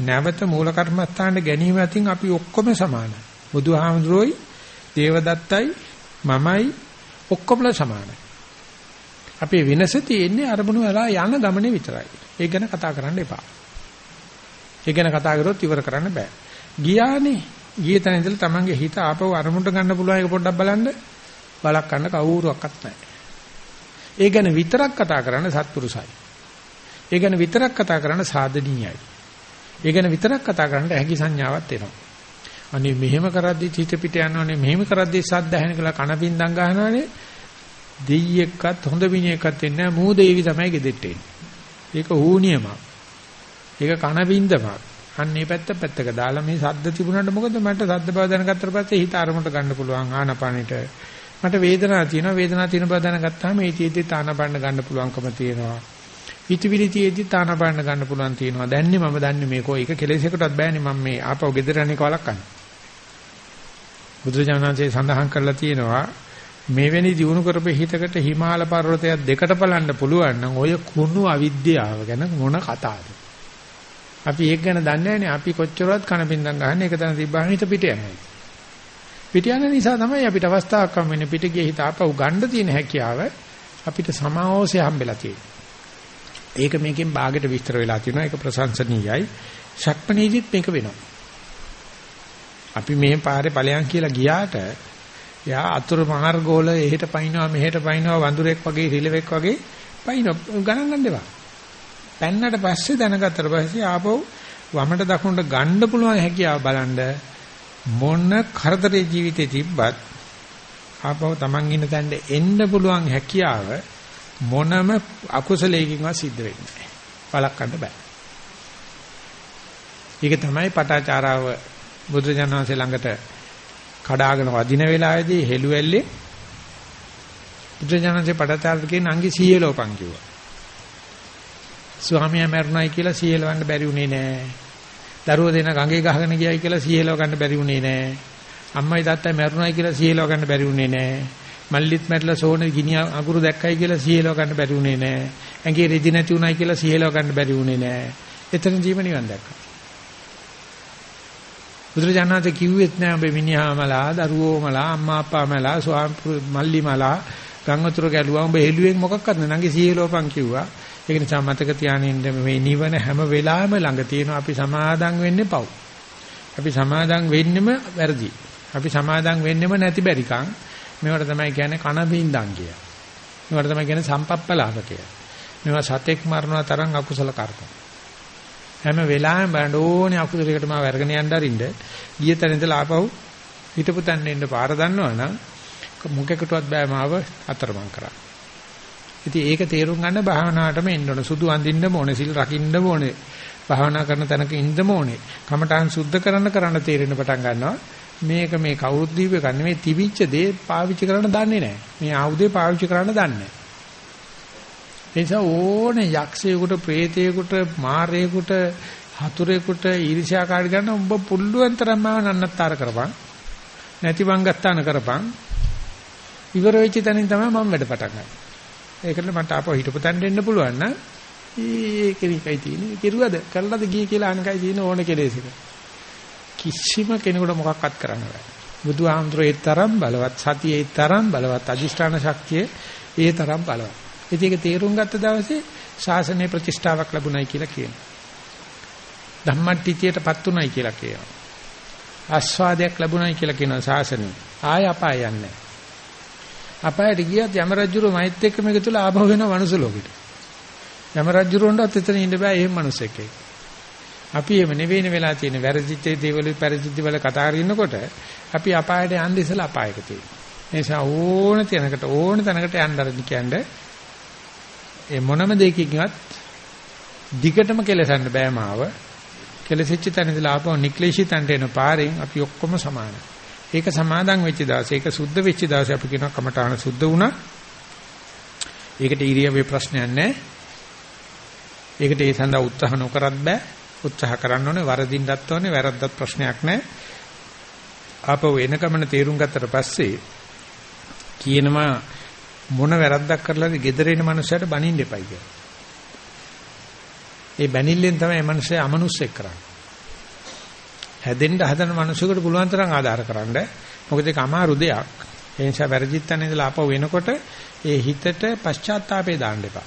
නැවත මූල කර්මස්ථානට ගැනීම අතින් අපි ඔක්කොම සමානයි. බුදුහාමුදුරුවෝයි දේවදත්තයි මමයි ඔක්කොමලා සමානයි. අපේ වෙනස තියෙන්නේ අරමුණු වෙලා යන ගමනේ විතරයි. ඒක ගැන කතා කරන්න එපා. ඒක ගැන කතා කරොත් ඉවර කරන්න බෑ. ගියානේ. ගියේ තැන ඉඳලා තමන්ගේ හිත ආපහු අරමුණට ගන්න පුළුවන් එක පොඩ්ඩක් බලන්න. බලක් ගන්න කවුරුවක්වත් නැහැ. ඒ ගැන විතරක් කතා කරන්න සත්පුරුසයි. ඒ ගැන විතරක් කතා කරන්න සාධනීයයි. ඒ ගැන විතරක් කතා කරන්න හැකි සංඥාවක් එනවා. අනේ මෙහෙම කරද්දි හිත පිට යනවනේ මෙහෙම කරද්දි සද්ද ඇහෙන කියලා කන පින්දම් ගන්නවනේ දෙයියෙක්වත් හොඳ මිනිහෙක්වත් වෙන්නේ නැහැ මූ දෙවි තමයි ගෙදෙට්ට එන්නේ. ඒක ඌනියමක්. ඒක කන බින්දමක්. අන්න මේ පැත්ත පැත්තක දාලා මේ සද්ද තිබුණාට මොකද මට සද්ද බව දැනගත්තට පස්සේ හිත අරමුණට ගන්න පුළුවන් ආනපනෙට. මට වේදනාවක් තියෙනවා වේදනාවක් තියෙන බව දැනගත්තාම මේ තියෙද්දි ආනපන ගන්න පුළුවන්කම තියෙනවා. හිතවිලි තියෙද්දි ආනපන ගන්න පුළුවන් තියෙනවා. දැන්නේ මම දන්නේ මේක ඒක කෙලෙසයකටවත් බෑනේ මම මේ ආපහු ගෙදර යන්නේ කොලක්කන්නේ. බුදුරජාණන්සේ සඳහන් කරලා තියෙනවා මෙවැනි දිනු කරපු හිතකට හිමාල පර්වතයක් දෙකට බලන්න පුළුවන් නම් ඔය කුණු අවිද්‍යාව ගැන මොන කතාවද? අපි ඒක ගැන දන්නේ නැහැ අපි කොච්චරවත් කනපින්දම් ගන්න එක තැන තිබ්බහම හිත පිට යනවා. පිට යන නිසා තමයි අපිට අවස්ථාවක් හම් වෙන්නේ පිට ගිය හිත ආපහු ගන්න තියෙන හැකියාව අපිට සමාවෝසය හම්බෙලා තියෙනවා. ඒක මේකෙන් ਬਾගෙට විස්තර වෙලා තියෙනවා ඒක ප්‍රශංසනීයයි. ශක්මනීදිත් මේක වෙනවා. අපි මේ පාරේ ඵලයන් කියලා ගියාට එයා අතුරු මාර්ගවල එහෙට පයින්නවා මෙහෙට පයින්නවා වඳුරෙක් වගේ රිලෙවෙක් වගේ පයින්න ගණන් ගන්න දෙපා. පැන්නට පස්සේ දැනගත්තට පස්සේ ආපහු වමට දකුණට ගන්න පුළුවන් හැකියාව බලන්න මොන කරදරේ ජීවිතේ තිබ්බත් ආපහු Taman ඉන්න තැනට එන්න පුළුවන් හැකියාව මොනම අකුසලයකින්වත් සිද්ධ වෙන්නේ නැහැ. වළක්වන්න බෑ. ඒක තමයි පටාචාරාව බුදුජානනාංශ ළඟට කඩාගෙන වදින වෙලාවේදී හෙළුවැල්ලේ බුදුජානන්සේ පඩතාරට කියන අංගේ සීයලෝපන් කිව්වා. ස්වාමියා මරුණයි කියලා සීයලවන්න බැරි වුණේ නෑ. දරුවෝ දෙන ගඟේ ගහගෙන ගියයි කියලා සීයලව ගන්න බැරි වුණේ නෑ. අම්මයි තාත්තයි මරුණයි කියලා සීයලව ගන්න බැරි වුණේ නෑ. මල්ලිත් මැරලා සෝනේ ගිනි අඟුරු දැක්කයි කියලා සීයලව ගන්න බැරි වුණේ නෑ. ඇඟේ රෙදි නැති උනායි කියලා සීයලව ගන්න බැරි වුණේ නෑ. එතන ජීව නිවන් දැක්කා. බුදුරජාණන්සේ කිව්වෙත් නෑ ඔබ මිනිහාමලා, දරුවෝමලා, අම්මා අප්පාමලා, ස්වාමි මල්ලිමලා, ගංගතුර ගැලුවා ඔබ හෙළුවෙන් මොකක්වත් නංගි සීලෝපන් කිව්වා. ඒක නිසා මතක තියානින්න මේ නිවන හැම වෙලාවෙම ළඟ තියෙනවා අපි සමාදන් වෙන්නේ පව්. අපි සමාදන් වෙන්නෙම වැරදි. අපි සමාදන් වෙන්නෙම නැති බැරිකම්. මේවට තමයි කියන්නේ කන බින්දන් කිය. මේවට තමයි කියන්නේ සම්පප්පලාපකය. මේවා සතෙක් මරනවා තරම් අකුසල කර්ම. හැම වෙලාවෙම බලන්න ඕනේ අකුසලයකට මාව අරගෙන යන්න අරින්න. ගිය තැන ඉඳලා ආපහු හිටපු තැන එන්න පාර දන්නවනම් මොකෙකටවත් බෑ මාව අතරමං කරා. ඉතින් ඒක තේරුම් ගන්න භාවනාවටම එන්න ඕන. සුදු අඳින්නම ඕනේ, සිල් රකින්නම ඕනේ. භාවනා කරන තැනක ඉන්නම ඕනේ. කමඨාන් සුද්ධ කරන්න කරන්න තේරෙන්න පටන් ගන්නවා. මේක මේ කවුරුත් දීප එක නෙමෙයි තිබිච්ච දේ පාවිච්චි කරන්න දන්නේ නැහැ. මේ ආයුධය පාවිච්චි කරන්න දන්නේ නැහැ. ඒ නිසා ඕනේ යක්ෂයෙකුට, ප්‍රේතයෙකුට, මාරයෙකුට හතුරෙකුට ඊර්ෂ්‍යා කාඩ ගන්න උඹ පුල්ලුවන් තරම් මාව නන්නත්තර කරපන්. නැති වංගස්ථාන කරපන්. ඉවර වෙච්ච තැනින් තමයි මම වැඩ පටන් ගන්නේ. ඒකට මට ආපහු හිටපු තැන දෙන්න පුළුවන් නම් ඒකෙනිකයි තියෙන්නේ. කිරුවද? කළාද ගියේ කියලා අනකයි තියෙන ඕන කෙලෙස් එක. කිසිම කෙනෙකුට මොකක්වත් කරන්න බෑ. බුදුහාමුදුරේ තරම් බලවත් සතියේ තරම් බලවත් අදිෂ්ඨාන ශක්තිය ඒ තරම් බලවත්. ඉතින් ඒක තේරුම් ගත්ත දවසේ ශාසනයේ ප්‍රතිෂ්ඨාවක් ලැබුණයි කියලා කියනවා. ධම්මට්ටිතියටපත් උනායි කියලා කියනවා. ආස්වාදයක් ලැබුණයි කියලා කියනවා ශාසනය. ආය අපාය යන්නේ. අපායට ගියත් යම රජුරු මෛත් එක්ක මේක තුල ආභව වෙන මනුස්ස ලෝකෙට. යම රජුරුන්ටත් එතන ඉන්න බෑ එහෙම මිනිස්සෙක් එක්ක. අපි එහෙම නෙවෙයිනේ වෙලා තියෙන්නේ වැරදිච්ච දේවල් පරිසිද්ධි වල කතා කරනකොට අපි අපායට යන්න ඉස්සලා අපායක තියෙනවා. ඒ නිසා ඕන තැනකට ඕන තැනකට යන්න ආරම්භ කියන්නේ ඒ මොනම දෙයකින්වත් දිගටම කෙලසන්න බෑ මාව. කෙලසිච්ච තැන ඉඳලා ආපහු නික්ලේශී තැනට එන පාරෙන් අපි ඔක්කොම සමානයි. ඒක සමාදන් වෙච්ච දවසේ ඒක සුද්ධ වෙච්ච දවසේ අපි කියනවා කමඨාන සුද්ධ වුණා. ඒකට ඉරියව්වේ ප්‍රශ්නයක් නැහැ. ඒකට ඒ සඳහා උත්සාහ නොකරත් බෑ. උත්සාහ කරන්න ඕනේ වරදින්නත් ඕනේ වැරද්දත් ප්‍රශ්නයක් නැහැ. ආපහු එන ගමන තේරුම් ගත්තට පස්සේ කියනවා මොන වැරද්දක් කරලාද gedere එන මනුස්සයට බනින්න එපයි කියලා. ඒ බැනිල්ලෙන් තමයි මනුස්සය අමනුස්සෙක් කරන්නේ. හැදෙන්න හදන මනුස්සයෙකුට පුළුවන් තරම් ආධාර කරන්න. මොකද ඒක අමාරු දෙයක්. ඒ නිසා වැරදිත්තන ඉඳලා ආපහු වෙනකොට ඒ හිතට පශ්චාත්තාපේ දාන්න එපා.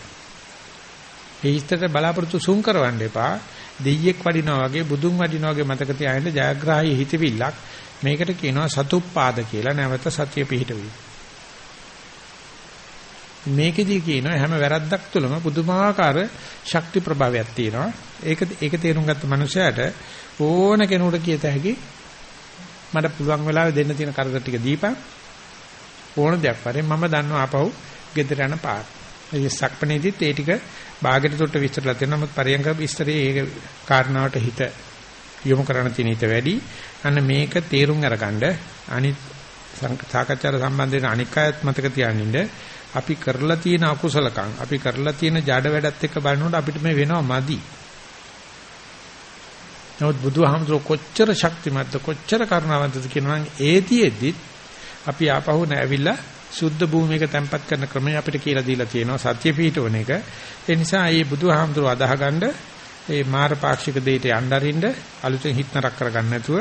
ඒ හිතට බලාපොරොත්තු සුන් කරවන්න එපා. දෙයියෙක් වඩිනවා වගේ බුදුන් වඩිනවා වගේ මතක තියාගන්න ජයග්‍රාහී හිතවිල්ලක් මේකට කියනවා සතුප්පාද කියලා නැවත සතිය පිහිටවීම. මේකෙදී කියනවා හැම වැරද්දක් තුළම පුදුමාකාර ශක්ති ප්‍රභාවයක් තියෙනවා. ඒක ඒක තේරුම් ගත්ත මනුස්සයාට ඕන කෙනෙකුට කියත හැකි මට පුළුවන් වෙලාවෙ දෙන්න තියෙන කරදර ටික දීපන් ඕන දෙයක් වරේ මම දන්නවා ආපහු ගෙදර යන පාර. ඒ සක්පනේදිත් ඒ ටික බාගෙට තොට විස්තරලා තියෙනවා. නමුත් පරියංග විස්තරයේ ඒ කාරණාවට හිත යොමු කරන්න තියෙන හිත වැඩි. අන්න මේක තේරුම් අරගන්න අනිත් සාකච්ඡාට සම්බන්ධ වෙන අනික් අයත් මතක තියාගන්න අපි කරලා තියෙන අකුසලකම් අපි කරලා තියෙන ජඩ වැඩත් එක්ක බලනකොට අපිට මේ වෙනව මදි. නමුත් බුදුහාමුදුර කොච්චර ශක්තිමත්ද කොච්චර කරුණාවන්තද කියනවා නම් ඒතිෙද්දි අපි ආපහු නැවිලා සුද්ධ භූමියක තැම්පත් කරන ක්‍රමය අපිට කියලා දීලා තියෙනවා සත්‍ය පිහිටවන එක. ඒ නිසා මේ බුදුහාමුදුර අදාහගන්න ඒ මාර පාක්ෂික දෙයට යන්න අරින්න අලුතෙන් හිත නරක කරගන්න නැතුව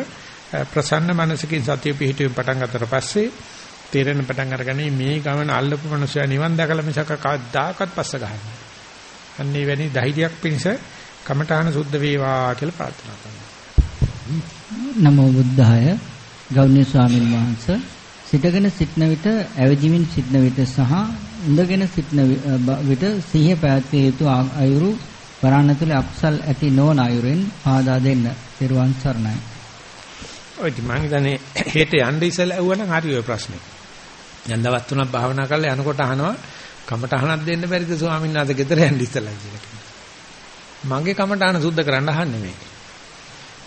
ප්‍රසන්න මනසකින් සත්‍ය පිහිටුවෙන් පටන් ගත්තට පස්සේ තේරෙන පටන් අරගන්නේ මේ ගමන අල්ලපු මනුස්සයා නිවන් දැකලා මිසක කවදාකවත් පස්ස ගහන්නේ. අන්නේ වැනි ධෛර්යයක් පිණිස කමඨාන සුද්ධ වේවා කියලා ප්‍රාර්ථනා කරනවා. නමෝ බුද්ධාය ගෞරවනීය ස්වාමීන් වහන්සේ සිටගෙන සිටන විට ඇවිදිමින් සිටන විට සහ ඉඳගෙන සිටන විට සිහිය පැවැත්විය යුතු අයුරු වරණ තුල අකුසල් ඇති නොවන අයුරෙන් පාදා දෙන්න. ත්‍රිවන් සරණයි. ඔය මං හිතන්නේ හෙට යන්න ඉස්සෙල්ලා ඇහුවනම් හරි ඔය ප්‍රශ්නේ. දැන් දවස් තුනක් භාවනා කරලා යනකොට අහනවා කමටහනක් දෙන්න බැරිද ස්වාමීන් වහන්සේ ගෙදර යන්න ඉස්සලා කියලා. මගේ කමටහන සුද්ධ කරන්න අහන්නේ මේ.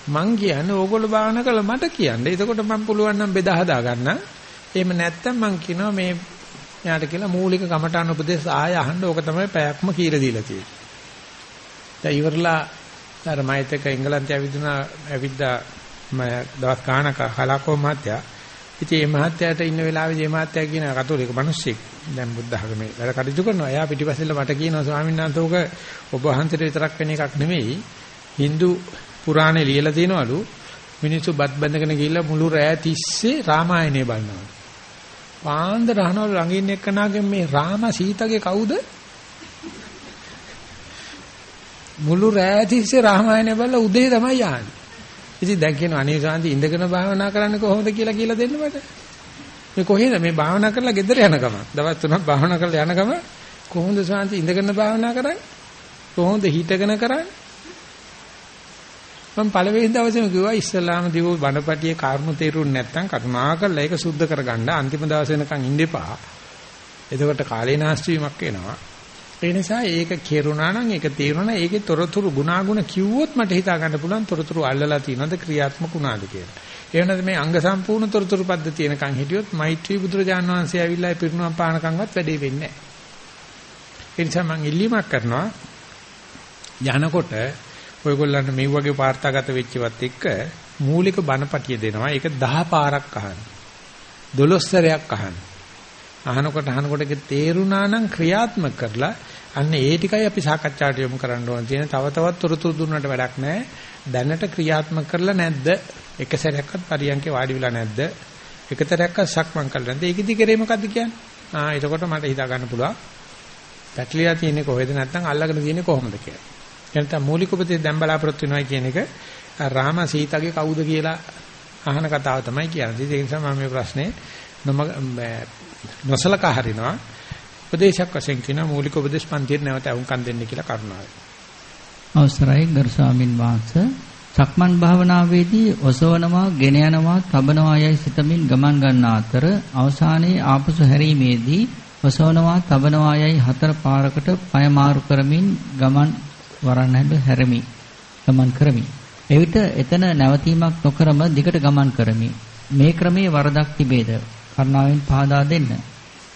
මං කියන්නේ ඕගොල්ලෝ භාවනා කළා මට කියන්න. එතකොට මම පුළුවන් නම් බෙදා හදා ගන්න. එහෙම නැත්තම් මං කියනවා මේ යාට කියලා මූලික කමටහන උපදේශ ආය අහන්න ඕක තමයි පැයක්ම කීර දීලා තියෙන්නේ. දැන් ඉවරලා අර මයිතක එංගලන්තය ඇවිදුනා ඇවිද්දා මම දවස් ගානක කලාකෝ මහත්තයා ඉතින් මේ මහත්තයාට ඉන්න වෙලාවේදී මේ මහත්තයා කියන කතෝලික මිනිස්සෙක් දැන් බුද්ධ ධර්මයේ වැඩ කටයුතු කරනවා. එයා පිටිපස්සෙල්ල මට කියනවා ස්වාමීන් වහන්සේ ඔක ඔබ වහන්සේට විතරක් වෙන එකක් නෙමෙයි. Hindu පුරාණේ ලියලා තියෙනවලු මිනිස්සු බත් බැඳගෙන ගිහිල්ලා මුළු රෑ තිස්සේ රාමායනේ බලනවා. පාන්දර අහනවලු ළඟ ඉන්න එක්කනාගෙන් මේ රාම සීතගේ කවුද? මුළු රෑ තිස්සේ රාමායනේ බලලා උදේ තමයි යන්නේ. ඉතින් දැන් කියන අනේ සාන්ති ඉඳගෙන භාවනා කරන්නේ කොහොමද කියලා කියලා දෙන්න මට. මේ කොහෙද මේ භාවනා කරලා ගෙදර යන ගම. දවස් තුනක් භාවනා කරලා යන ගම කොහොමද සාන්ති ඉඳගෙන භාවනා කරන්නේ? කොහොමද හිටගෙන කරන්නේ? මම පළවෙනි දවසේම කිව්වා ඉස්ලාම දිව බණපටියේ කාරණු තේරුන්නේ නැත්නම් කරුණාකරලා ඒක සුද්ධ කරගන්න අන්තිම දවසේ වෙනකන් ඉන්න එපා. එතකොට කාලේ නාස්ති වීමක් වෙනවා. ඒ නිසා ඒක කෙරුණා නම් ඒක තේරුණා ඒකේ තොරතුරු ගුණාගුණ කිව්වොත් මට හිතා ගන්න පුළුවන් තොරතුරු අල්ලලා තියෙනවද ක්‍රියාත්මක වුණාද කියලා. ඒ වෙනද මේ අංග සම්පූර්ණ තොරතුරු පද්ධතිය එනකන් හිටියොත් මෛත්‍රී බුදුරජාන් වහන්සේ ඇවිල්ලා පිරිනුවම් පානකම්වත් වැඩේ වෙන්නේ නැහැ. ඒ නිසා මම ඉල්ලීමක් කරනවා යනකොට ඔයගොල්ලන්ට මේ වගේ වාර්තාගත වෙච්චවත් එක්ක මූලික බණපටිය දෙනවා. ඒක 10 පාරක් අහන්න. 12 සැරයක් අහන්න. අහනකොට අහනකොට ඒක තේරුණා නම් ක්‍රියාත්මක කරලා අන්න ඒ ටිකයි අපි සාකච්ඡාට යොමු කරන්න ඕන තියෙන. තව තවත් තොරතුරු දුන්නට වැඩක් නැහැ. දැනට ක්‍රියාත්මක කරලා නැද්ද? එක සැරයක්වත් පරියන්කේ වාඩි වෙලා නැද්ද? එකතරයක්වත් සක්මන් කරලා නැද්ද? ඒකෙදි කරේ මොකද්ද කියන්නේ? ආ එතකොට මට හිතා ගන්න පුළුවන්. පැටලිලා තියෙන්නේ කොහෙද නැත්නම් අල්ලගෙන තියෙන්නේ කොහොමද කියලා. එනතම මූලික උපදේශ දැන් බලාපොරොත්තු වෙනවා කියන එක රාම සීතාගේ කවුද කියලා අහන කතාව තමයි කියන්නේ. ඒ නිසා මම මේ ප්‍රශ්නේ නොසලකා හරිනවා. උපදේශයක් වශයෙන් කියන මූලික උපදේශ පන්තියේ නැවත අහුම්කම් දෙන්න කියලා කරුණාවෙන්. අවසරයි ගරු ස්වාමින් වහන්සේ සක්මන් භාවනාවේදී ඔසවනවා, ගෙන යනවා, තබනවා යයි සිතමින් ගමන් ගන්න අතර අවසානයේ ආපසු හැරීමේදී ඔසවනවා, තබනවා යයි හතර පාරකට පය මාරු කරමින් ගමන් වරන් හැරෙමි. ගමන් කරමි. එවිට එතන නැවතීමක් නොකරම දිගට ගමන් කරමි. මේ ක්‍රමයේ වරදක් තිබේද? කරුණාවෙන් පහදා දෙන්න.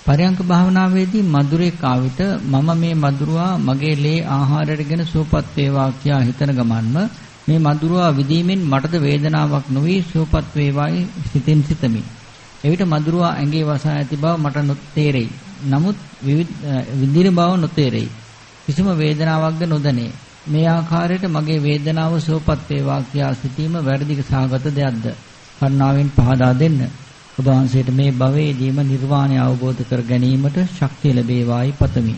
පරයන්ක භාවනාවේදී මధుරෙක් ආවිත මම මේ මధుරවා මගේ ලේ ආහාරයටගෙන සුවපත් වේවා කියා හිතන ගමන්ම මේ මధుරවා විදීමෙන් මටද වේදනාවක් නොවේ සුවපත් වේවායි සිතින් සිතමි. එවිට මధుරවා ඇඟේ වසා ඇති බව මට නොතේරෙයි. නමුත් විඳින බව නොතේරෙයි. කිසිම වේදනාවක්ද නොදැනේ. මේ ආකාරයට මගේ වේදනාව සුවපත් වේවා කියා සිතීම වැරදි සාගත දෙයක්ද? කරුණාවෙන් පහදා දෙන්න. ඔබ වහන්සේට මේ භවයේදීම නිර්වාණය අවබෝධ කර ගැනීමට ශක්තිය ලැබේවායි පතමි.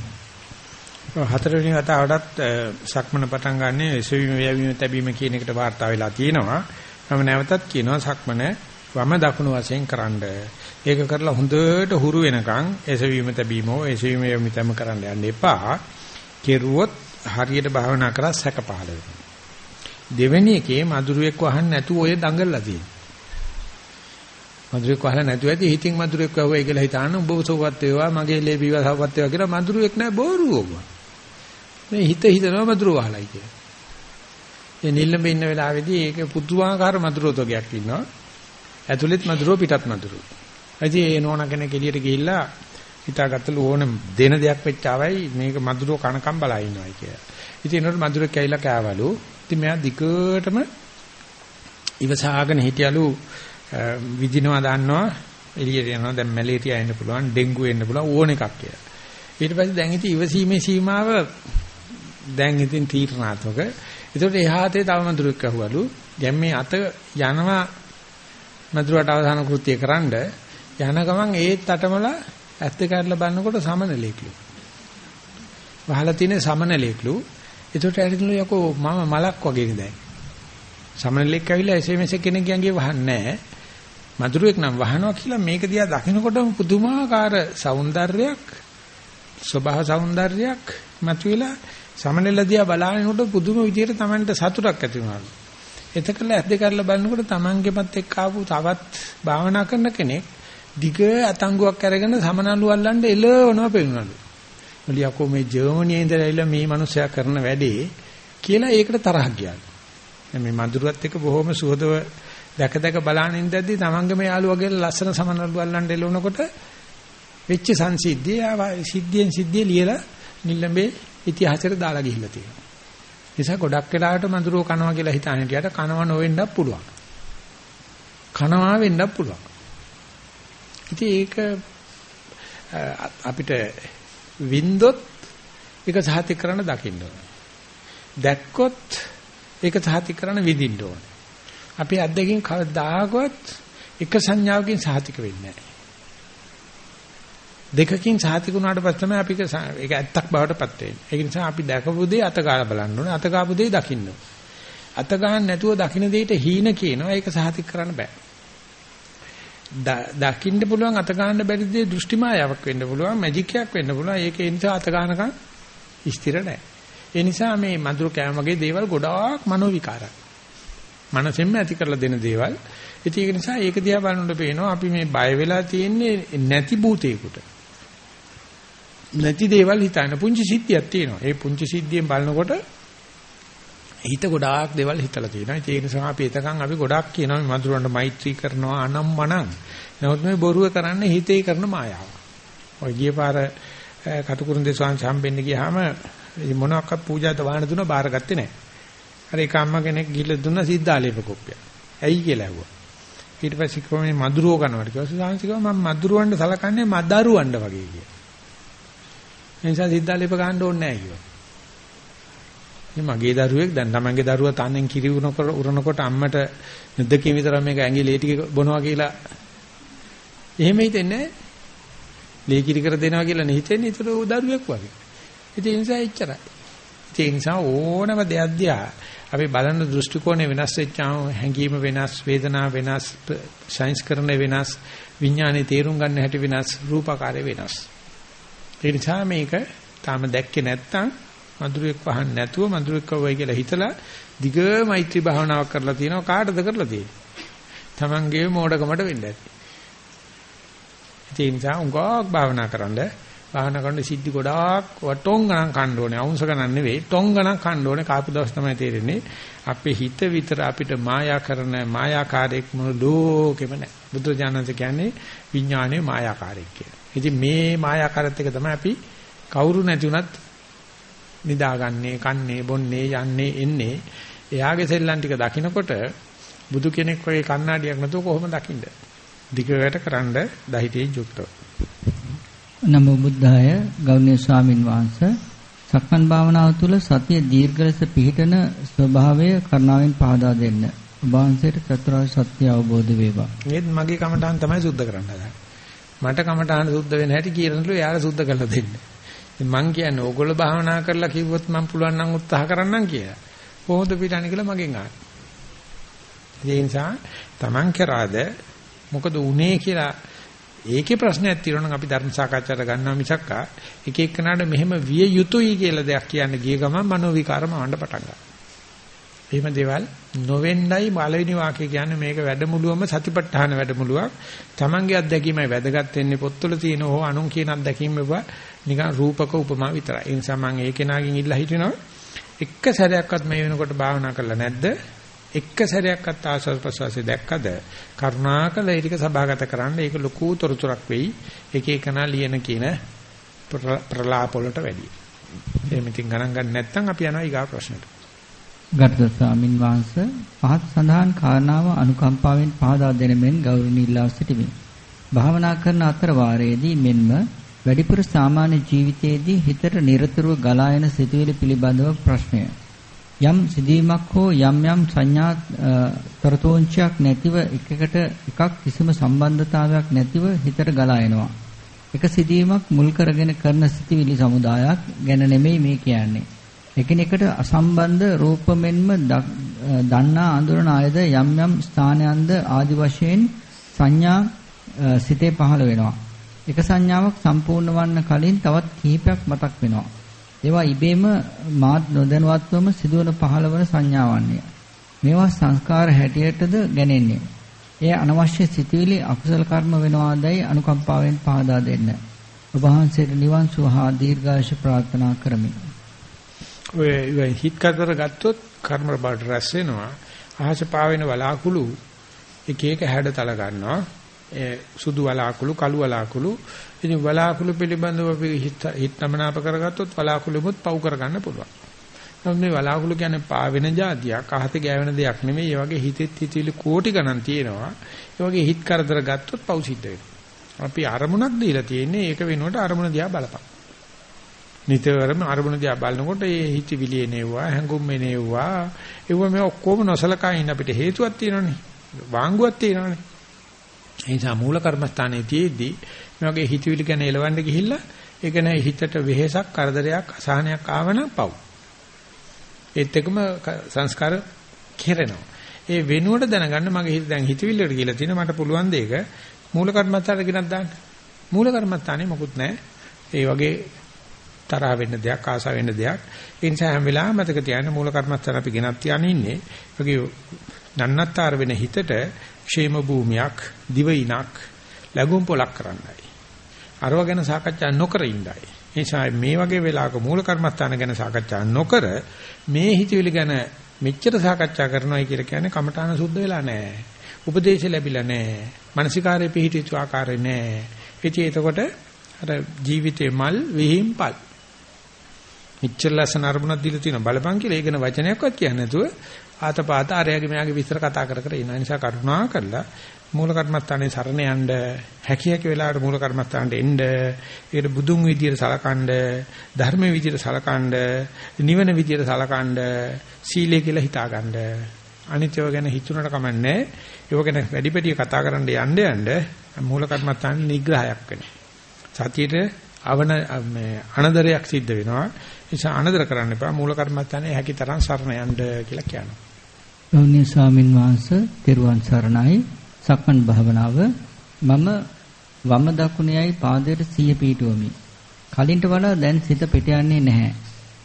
හතරවෙනි වතාවටත් සක්මන පටන් ගන්න එසවීම වේවීම තැබීම කියන එකට වාර්තා වෙලා තියෙනවා. මම නැවතත් කියනවා සක්මන වම දකුණු වශයෙන් කරන්න. ඒක කරලා හොඳට හුරු වෙනකන් එසවීම තැබීම හෝ එසවීම වේවීම තැබීම කරන්න යන්න එපා. කෙරුවොත් හරියට භාවනා කරලා සැක පහළ වෙනවා. දෙවෙනි එකේ මధుරයක් වහන්න නැතුව ඔය දඟලලා තියෙනවා. මధుරෙක් වහලා නැතුව ඇති. හිතින් මధుරෙක් වහුවයි කියලා හිතාන උඹ සෝවත් වේවා මගේ ලේ පීවසවත් වේවා කියලා මధుරෙක් නෑ බෝරුවම. මේ හිත හිතනවා මధుර වහලයි කියලා. ඒ නිල්ලඹ ඉන්න වෙලාවේදී ඒක පුදුමාකාර මధుරෝතෝගයක් ඉන්නවා. ඇතුළෙත් මధుරෝ පිටත් මధుරෝ ඇයි ඒ නෝන කෙනෙක් එළියට ගිහිල්ලා හිතාගත්තලු ඕන දෙන දෙයක් වෙච්චාවයි මේක මధుරෝ කනකම් බලා ඉන්නවයි කියලා. ඉතින් ඒනොට මధుරෙක් ඇවිල්ලා කෑවලු. ඉතින් මෙයා දිගටම ඉවසාගෙන හිටියලු. විදිනවා දන්නවා එළියට යනවා දැන් මැලේරියා එන්න පුළුවන් ඩෙන්ගු එන්න පුළුවන් ඕන එකක් කියලා. ඊට පස්සේ දැන් ඉතින් ඉවසීමේ සීමාව දැන් ඉතින් තීරණාත්මක. ඒකට එහාතේ තව මදුරුවක් අහුවලු. දැන් මේ අත යනවා මදුරුවට අවසාන කෘත්‍ය කරන්න යන ගමන් ඒත් අටමලා ඇත්ත කරලා බලනකොට සමනලෙක්ලු. වහලා තියෙන සමනලෙක්ලු. ඒකට ඇරිලු යකෝ මම මලක් වගේ දැන්. සමනලෙක් ඇවිල්ලා SMS කෙනෙක් ගියන්ගේ වහන්නේ නැහැ. මధుරයක් නම් වහනවා කියලා මේක දිහා දකිනකොටම පුදුමාකාර సౌందර්යයක් ස්වභාව సౌందර්යයක් මතුවලා සමනල දිහා බලනකොට පුදුම විදියට Tamanට සතුටක් ඇති වෙනවා. එතකල ඇද්ද කරලා බලනකොට Tamanගෙමත් එක්ක ආපු තවත් භාවනා කරන කෙනෙක් දිග අතංගුවක් අරගෙන සමනලු අල්ලන්න එළවනවා පෙන්නනලු. මලියකෝ මේ ජර්මනියේ ඉඳලා ඇවිල්ලා මේ මිනිස්සයා කරන වැඩේ කියලා ඒකට තරහ ගියා. මේ මధుරවත් එක බොහොම සුහදව දැක දැක බලන ඉඳද්දී තමන්ගේම යාළුවගේ ලස්සන සමනලු අල්ලන්න එළවනකොට වෙච්ච සංසිද්ධිය සිද්ධියෙන් සිද්ධිය ලියලා නිල්ලඹේ ඉතිහාසයට දාලා ගිහිල්ලා තියෙනවා. නිසා ගොඩක් වෙලාවට මధుරෝ කනවා කියලා හිතාන හිටියට කනව නොවෙන්නත් පුළුවන්. කනවා වෙන්නත් පුළුවන්. ඉතින් ඒක අපිට වින්දොත් ඒක සාහිත්‍ය කරන්න දකින්න ඕනේ. දැක්කොත් ඒක සාහිත්‍ය කරන්න විඳින්න ඕනේ. අපේ අද්දකින් කවදාකවත් එක සංඥාවකින් සාතික වෙන්නේ නැහැ. දෙකකින් සාතික වුණාට පස්සේ තමයි අපි ඒක ඇත්තක් බවට පත් වෙන්නේ. ඒ නිසා අපි දැකපු දේ අත ගාලා බලන්න ඕනේ. අත ගාපු දේ දකින්න ඕනේ. අත ගන්න නැතුව දකින්න දෙයට හීන කියනවා. ඒක සාතික කරන්න බෑ. දකින්න පුළුවන් අත ගන්න බැරි දේ දෘෂ්ටි මායාවක් වෙන්න පුළුවන් මැජික් එකක් වෙන්න පුළුවන් ඒක ඒ නිසා අත ගන්නකම් ස්ථිර නැහැ ඒ නිසා මේ මధుර කෑම වගේ දේවල් ගොඩාක් මනෝ විකාරයි මනසෙන්ම ඇති කරලා දෙන දේවල්. ඉතින් ඒක නිසා ඒක දිහා බලනකොට පේනවා අපි මේ බය වෙලා තියෙන්නේ නැති භූතේකට. නැති දේවල් හිතන පුංචි සිද්ධියක් තියෙනවා. ඒ පුංචි සිද්ධියෙන් බලනකොට හිත ගොඩාක් දේවල් හිතලා තියෙනවා. ඒ නිසා අපි එතකන් අපි ගොඩාක් කියනවා මේ මధుරවන්ට මෛත්‍රී කරනවා අනම්මනම්. නමුත් මේ බොරුව කරන්නේ හිතේ කරන මායාව. ඔය ගිය පාර කටුකුරුන් දෙසාන් සම්බෙන්න ගියාම මොනවාක්වත් පූජාත වාහන දුන බාරගත්තේ නැහැ. අර එක අම්මා කෙනෙක් ගිහලා දුන්න සිද්ධාලේප කොප්පිය. ඇයි කියලා ඇහුවා. ඊට පස්සේ කොහොමද මදුරුව කනවට කිව්වා. සාංශිකව මම මදුරුවන්ට සලකන්නේ මදරුවන්ට වගේ කියලා. ඒ නිසා සිද්ධාලේප ගන්න ඕනේ නැහැ කිව්වා. මේ මගේ දරුවෙක් දැන් තමන්ගේ දරුවා තනෙන් කිරි උනකොට උරනකොට අම්මට නැද්දකින් විතර මේක ඇඟි ලේ ටික බොනවා කියලා එහෙම හිතෙන්නේ නැහැ. ලේ කිරි කර දෙනවා කියලා නේ හිතෙන්නේ. ඒතර දරුවෙක් වගේ. ඉතින් ඒ නිසා එච්චරයි. ඒ නිසා ඕනම දෙයක් දිහා අපි බලන දෘෂ්ටි කෝණය වෙනස් වෙච්චාම හැඟීම වෙනස්, වේදනාව වෙනස්, සංස්කරණ වෙනස්, විඥානේ තේරුම් ගන්න හැටි වෙනස්, රූපාකාරය වෙනස්. ඒ නිසා මේක තාම දැක්කේ නැත්නම් මధుරෙක් වහන්න නැතුව මధుරෙක් වවයි කියලා හිතලා දිග මෛත්‍රී භාවනාවක් කරලා තියෙනවා කාටද කරලා තියෙන්නේ? Tamange මෝඩකමට වෙන්න ඇති. ඒ නිසා උංගක් භාවනා කරන්නේ භාවනා කරන සිද්ධි ගොඩාක් වටොන් ගණන් කන්න ඕනේ. අවුන්ස ගණන් නෙවෙයි. ටොන් ගණන් කන්න ඕනේ. කාපු දවස් තමයි තේරෙන්නේ. අපේ හිත විතර අපිට මායා කරන මායාකාරයක් මොන ලෝකෙම නැහැ. බුදුරජාණන්සේ කියන්නේ විඥානයේ මායාකාරයක් කියලා. ඉතින් මේ මායාකාරයත් එක තමයි අපි කවුරු නැති උනත් නිදාගන්නේ, කන්නේ, බොන්නේ, යන්නේ, එන්නේ. එයාගේ සෙල්ලම් ටික දකිනකොට බුදු කෙනෙක් වගේ කණ්ණාඩියක් නැතුව කොහොම දකින්ද? දිගට කරන්න දහිතේ යුක්තව. නමෝ බුද්ධාය ගෞරවනීය ස්වාමින් වහන්සේ සක්මන් භාවනාව තුළ සතිය දීර්ඝ ලෙස පිහිටන ස්වභාවය කරුණාවෙන් පහදා දෙන්න. ඔබ වහන්සේට චතුරාර්ය සත්‍ය අවබෝධ වේවා. මේත් මගේ කමටහන් තමයි සුද්ධ කරන්න හදන්නේ. මට කමටහන් සුද්ධ වෙන හැටි කියනලු එයාලා සුද්ධ කරලා දෙන්න. ඉතින් මං කියන්නේ ඕගොල්ලෝ භාවනා කරලා කිව්වොත් මං පුළුවන් නම් උත්සාහ කරන්නම් කියලා. කොහොමද පිටන්නේ කියලා මගෙන් අහන්න. ඒ නිසා Taman කරාද මොකද උනේ කියලා ඒකේ ප්‍රශ්නයක් තියෙනවා නම් අපි ධර්ම සාකච්ඡාට ගන්නවා මිසක් එක එක්කනට මෙහෙම විය යුතුයි කියලා දෙයක් කියන්න ගිය ගමන් මනෝ විකාරම වණ්ඩ පටන් ගන්නවා. එහෙම දේවල් නොවෙන්නයි පළවෙනි වාක්‍ය කියන්නේ මේක වැඩමුළුවම සතිපට්ඨාන වැඩමුළුවක්. Tamange අත්දැකීමයි වැදගත් වෙන්නේ පොත්වල තියෙන ඕ අනුන් කියන අත්දැකීම වුණා නිකන් රූපක උපමා විතරයි. ඒ නිසා මම ඒ කෙනාගෙන් ඉල්ලා හිටිනවා එක සැරයක්වත් මේ වෙනකොට භාවනා කරලා නැද්ද? එක සැරයක්වත් ආස්වාද ප්‍රසවාසය දැක්කද කරුණාකර ඒ ටික සභාගත කරන්න ඒක ලොකු තොරතුරක් වෙයි එක එකනා ලියන කියන ප්‍රලාප වලට වැඩිය. එහෙම ඉතින් ගණන් ගන්න නැත්නම් අපි යනවා ඊගා ප්‍රශ්නට. ගරුතර ස්වාමින් වහන්සේ පහත් සඳහන් කාරණාව අනුකම්පාවෙන් පහදා දෙන මෙන් ගෞරවණීය ඉල්ලා සිටිමි. භාවනා කරන අතර වාරයේදී මෙන්ම වැඩිපුර සාමාන්‍ය ජීවිතයේදී හිතට නිරතුරුව ගලා එන සිතුවිලි පිළිබඳව ප්‍රශ්නය. යම් සිදීමක් හෝ යම් යම් සංඥා තරතෝංචයක් නැතිව එකකට එකක් කිසිම සම්බන්ධතාවයක් නැතිව හිතට ගලා එනවා. එක සිදීමක් මුල් කරගෙන කරන සිතිවිලි සමුදායක් ගැන නෙමෙයි මේ කියන්නේ. එකිනෙකට අසම්බන්ධ රූප මෙන්ම දන්නා අඳුරන අයද යම් යම් ස්ථානයන්ද ආදි වශයෙන් සංඥා සිතේ පහළ වෙනවා. එක සංඥාවක් සම්පූර්ණ වන්න කලින් තවත් කිහිපයක් මතක් වෙනවා. ඒවා ඉබේම මාත් නොදැනුවත්වම සිදුවන පහළවන සංඥාවන්ය. මේවා සංස්කාර හැටියටද ගැනෙන්නේ. එය අනවශ්‍ය සිතුවිලි අකුසල කර්ම වෙනවාදයි අනුකම්පාවෙන් පහදා දෙන්න. ඔබ වහන්සේට නිවන් සුව හා දීර්ඝායුෂ ප්‍රාර්ථනා කරමි. ඔය හිත කතර ගත්තොත් කර්ම බාට රැස් වෙනවා. අහස පාවෙන වලාකුළු එක එක හැඩතල ගන්නවා. සුදු වලාකුළු කළු වලාකුළු ඉතින් වලාකුළු පිළිබඳව අපි හිතමනාප කරගත්තොත් වලාකුළුමුත් පව් කරගන්න පුළුවන්. නමුත් මේ වලාකුළු කියන්නේ පාවෙන જાතියක් අහතේ ගෑවෙන දෙයක් නෙමෙයි. ඒ වගේ හිතෙත් හිතවිලි කෝටි ගණන් තියෙනවා. ඒ වගේ හිත කරදර ගත්තොත් පව් සිද්ධ වෙනවා. අපි අරමුණක් දීලා තියෙන්නේ ඒක වෙනුවට අරමුණ දිහා බලපන්. නිතරම අරමුණ දිහා බලනකොට ඒ හිතවිලි එනවා, හැඟුම් එනවා. ඒව මේ ඔක්කොම නොසලකා ඉන්න අපිට හේතුවක් තියෙනවනේ. වාංගුවක් තියෙනවනේ. ඒ නිසා මූල කර්මස්ථානයේ තියේදී මේ වගේ හිතවිලි ගැන එලවන්න ගිහිල්ලා ඒක නෑ හිතට වෙහෙසක් කරදරයක් අසහනයක් ආවනම් පව්. ඒත් එකම සංස්කාර කෙරෙනවා. ඒ වෙනුවට දැනගන්න මගේ හිත දැන් හිතවිල්ලට කියලා තියෙන මට පුළුවන් දෙයක මූල කර්මස්ථානට ගෙනත් දාන්න. මූල කර්මස්ථානේ මොකුත් නෑ. ඒ වගේ තරහ වෙන්න දෙයක් ආසා වෙන්න දෙයක්. ඒ නිසා හැම වෙලාවෙම මතක තියාගන්න මූල කර්මස්ථාන අපි ගෙනත් තියාගෙන ඉන්නේ. වගේ නන්නත්තර වෙන හිතට ക്ഷേම භූමියක් දිවයිනක් ලැබුම් පොලක් කරන්නයි. අරව ගැන සාකච්ඡා නොකර ඉන්නයි. ඒ නිසා මේ වගේ වෙලාවක මූල කර්මස්ථාන ගැන සාකච්ඡා නොකර මේ හිතවිලි ගැන මෙච්චර සාකච්ඡා කරනවායි කියලා කියන්නේ කමඨාන සුද්ධ වෙලා නැහැ. උපදේශ ලැබිලා නැහැ. මානසිකාරයේ පිහිටිච්ච ආකාරය නැහැ. ඉතින් එතකොට අර ජීවිතේ මල් විහිම්පල්. ඉච්චර ලස්සන අරමුණක් දීලා තියෙන බලපං කියලා ඒකන වචනයක්වත් කියන්නේ නැතුව ආතපාත ආරයාගේ මෙයාගේ විස්තර කතා කර කර ඉන්න. නිසා කරුණා කරලා මූල කර්මස්ථානේ සරණ යන්න හැකි හැකි වෙලාවට මූල කර්මස්ථානට එන්න ඒකට බුදුන් විදියට සලකන්න ධර්මයේ විදියට සලකන්න නිවන විදියට සලකන්න සීලය කියලා හිතාගන්න. අනිත්‍යව ගැන හිතුනට කමන්නේ ඒව ගැන වැඩි පැටිය කතා කරන්න යන්න යන්න මූල කර්මස්ථාන නිග්‍රහයක් වෙනවා. සතියේට අවන මේ අනදරයක් සිද්ධ වෙනවා. ඒ නිසා අනදර කරන්න එපා. මූල කර්මස්ථානේ හැකි තරම් සරණ යන්න කියලා කියනවා. ගෞණීය ස්වාමින් වහන්සේ තෙරුවන් සරණයි සක්මන් භාවනාව මම වම දකුණේයි පාදයට සිය පීටුවමි. කලින්ට වඩා දැන් සිත පිට යන්නේ නැහැ.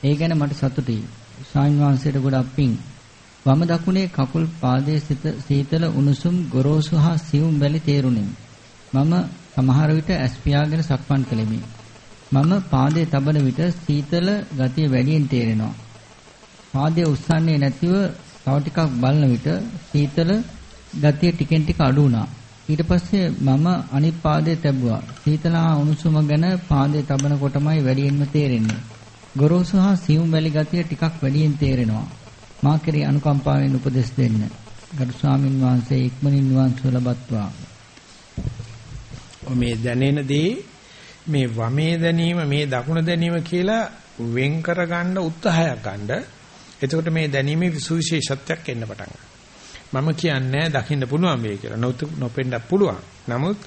ඒ ගැන මට සතුටුයි. ස්වාමීන් වහන්සේට ගොඩක් පිං. වම දකුණේ කකුල් පාදයේ සිත සීතල උණුසුම් ගොරෝසු හා සියුම් වැලි තේරුණෙමි. මම සමහර විට ඇස් පියාගෙන සක්මන් කළෙමි. මම පාදයේ තබන විට සීතල ගතිය වැඩියෙන් තේරෙනවා. පාදයේ උස්සන්නේ නැතිව තව ටිකක් බලන විට සීතල ගතිය ටිකෙන් ටික අඩු වුණා. ඊට පස්සේ මම අනිත් පාදයේ තැබුවා. සීතල හා උණුසුම ගැන පාදයේ තබන කොටමයි වැඩියෙන්ම තේරෙන්නේ. ගොරෝසු හා සියුම් වැලි ගතිය ටිකක් වැඩියෙන් තේරෙනවා. මා කෙරේ අනුකම්පාවෙන් උපදෙස් දෙන්න. ගරු ස්වාමින් වහන්සේ ඉක්මනින් නිවන් සුව ලබත්වා. මේ දැනෙන දේ මේ වමේ දැනීම මේ දකුණ දැනීම කියලා වෙන් කරගන්න උත්සාහයක් ගන්න. එතකොට මේ දැනීමේ විශේෂත්වයක් එන්න පටන් ගන්නවා. මම කියන්නේ දකින්න පුළුවන් මේ කියලා. නොපෙන්නත් පුළුවන්. නමුත්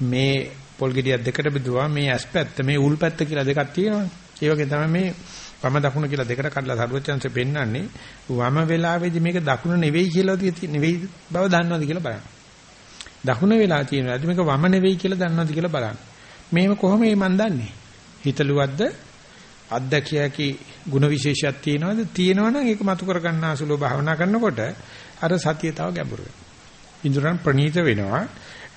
මේ පොල් ගෙඩියක් දෙකට බෙදුවා මේ ඇස් පැත්ත මේ උල් පැත්ත කියලා දෙකක් තියෙනවානේ. ඒ වගේ තමයි මේ වම දකුණ කියලා දෙකට කඩලා සරුවචන්සේ පෙන්වන්නේ වම වෙලාවේදී මේක දකුණ නෙවෙයි කියලා නෙවෙයි බව දන්නවද කියලා බලන්න. දකුණ වෙලා තියෙනවා. මේක වම නෙවෙයි කියලා දන්නවද කියලා බලන්න. මේව කොහොමද මන් දන්නේ? හිතලුවද්ද අත්දැකියකි ಗುಣ විශේෂයක් තියෙනවද? තියෙනවනම් ඒක මතු කර ගන්න අසුලෝ භාවනා කරනකොට අර සතිය තව ගැඹුරු වෙනවා. ඉන්ද්‍රයන් ප්‍රනීත වෙනවා.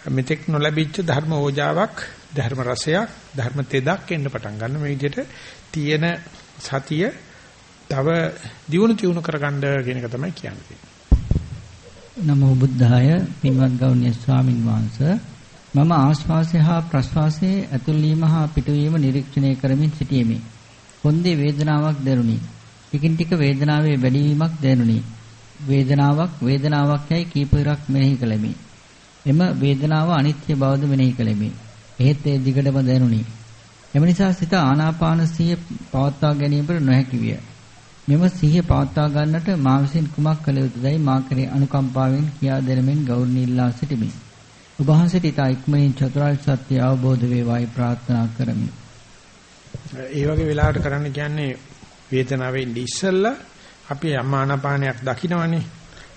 මෙතෙක් නොලැබිච්ච ධර්ම ඕජාවක්, ධර්ම රසයක්, ධර්ම තෙදක් එන්න පටන් ගන්න මේ විදිහට තියෙන සතිය තව දියුණු තියුණු කරගන්න කියන එක තමයි කියන්නේ. නමෝ බුද්ධාය පින්වත් ගෞණ්‍ය ස්වාමින් වහන්සේ මම ආශ්වාසය හා ප්‍රශ්වාසයේ ඇතුල්වීම හා පිටවීම නිරීක්ෂණය කරමින් සිටියෙමි. හොඳේ වේදනාවක් දැනුනි. ටිකින් ටික වේදනාවේ වැඩිවීමක් දැනුනි. වේදනාවක් වේදනාවක් යයි කීපයක් මෙනෙහි කළෙමි. එම වේදනාව අනිත්‍ය බවද මෙනෙහි කළෙමි. එහෙත් ඒ දිගටම දැනුනි. එම නිසා සිත ආනාපාන සිහිය පවත්වා ගැනීමට නොහැකි විය. මෙම සිහිය පවත්වා ගන්නට මා විසින් කුමක් කළ යුතුදයි මා කෙරේ අනුකම්පාවෙන් කියා දෙනමින් ගෞරවණීයලා සිටිමි. ඔබ වහන්සේට ඊට ඉක්මනින් චතුරාර්ය සත්‍ය අවබෝධ වේවායි ප්‍රාර්ථනා කරමි. ඒ වගේ වෙලාවට කරන්න කියන්නේ වේදනාවෙන් ඉස්සෙල්ලා අපි යමානාපානයක් දකිනවනේ.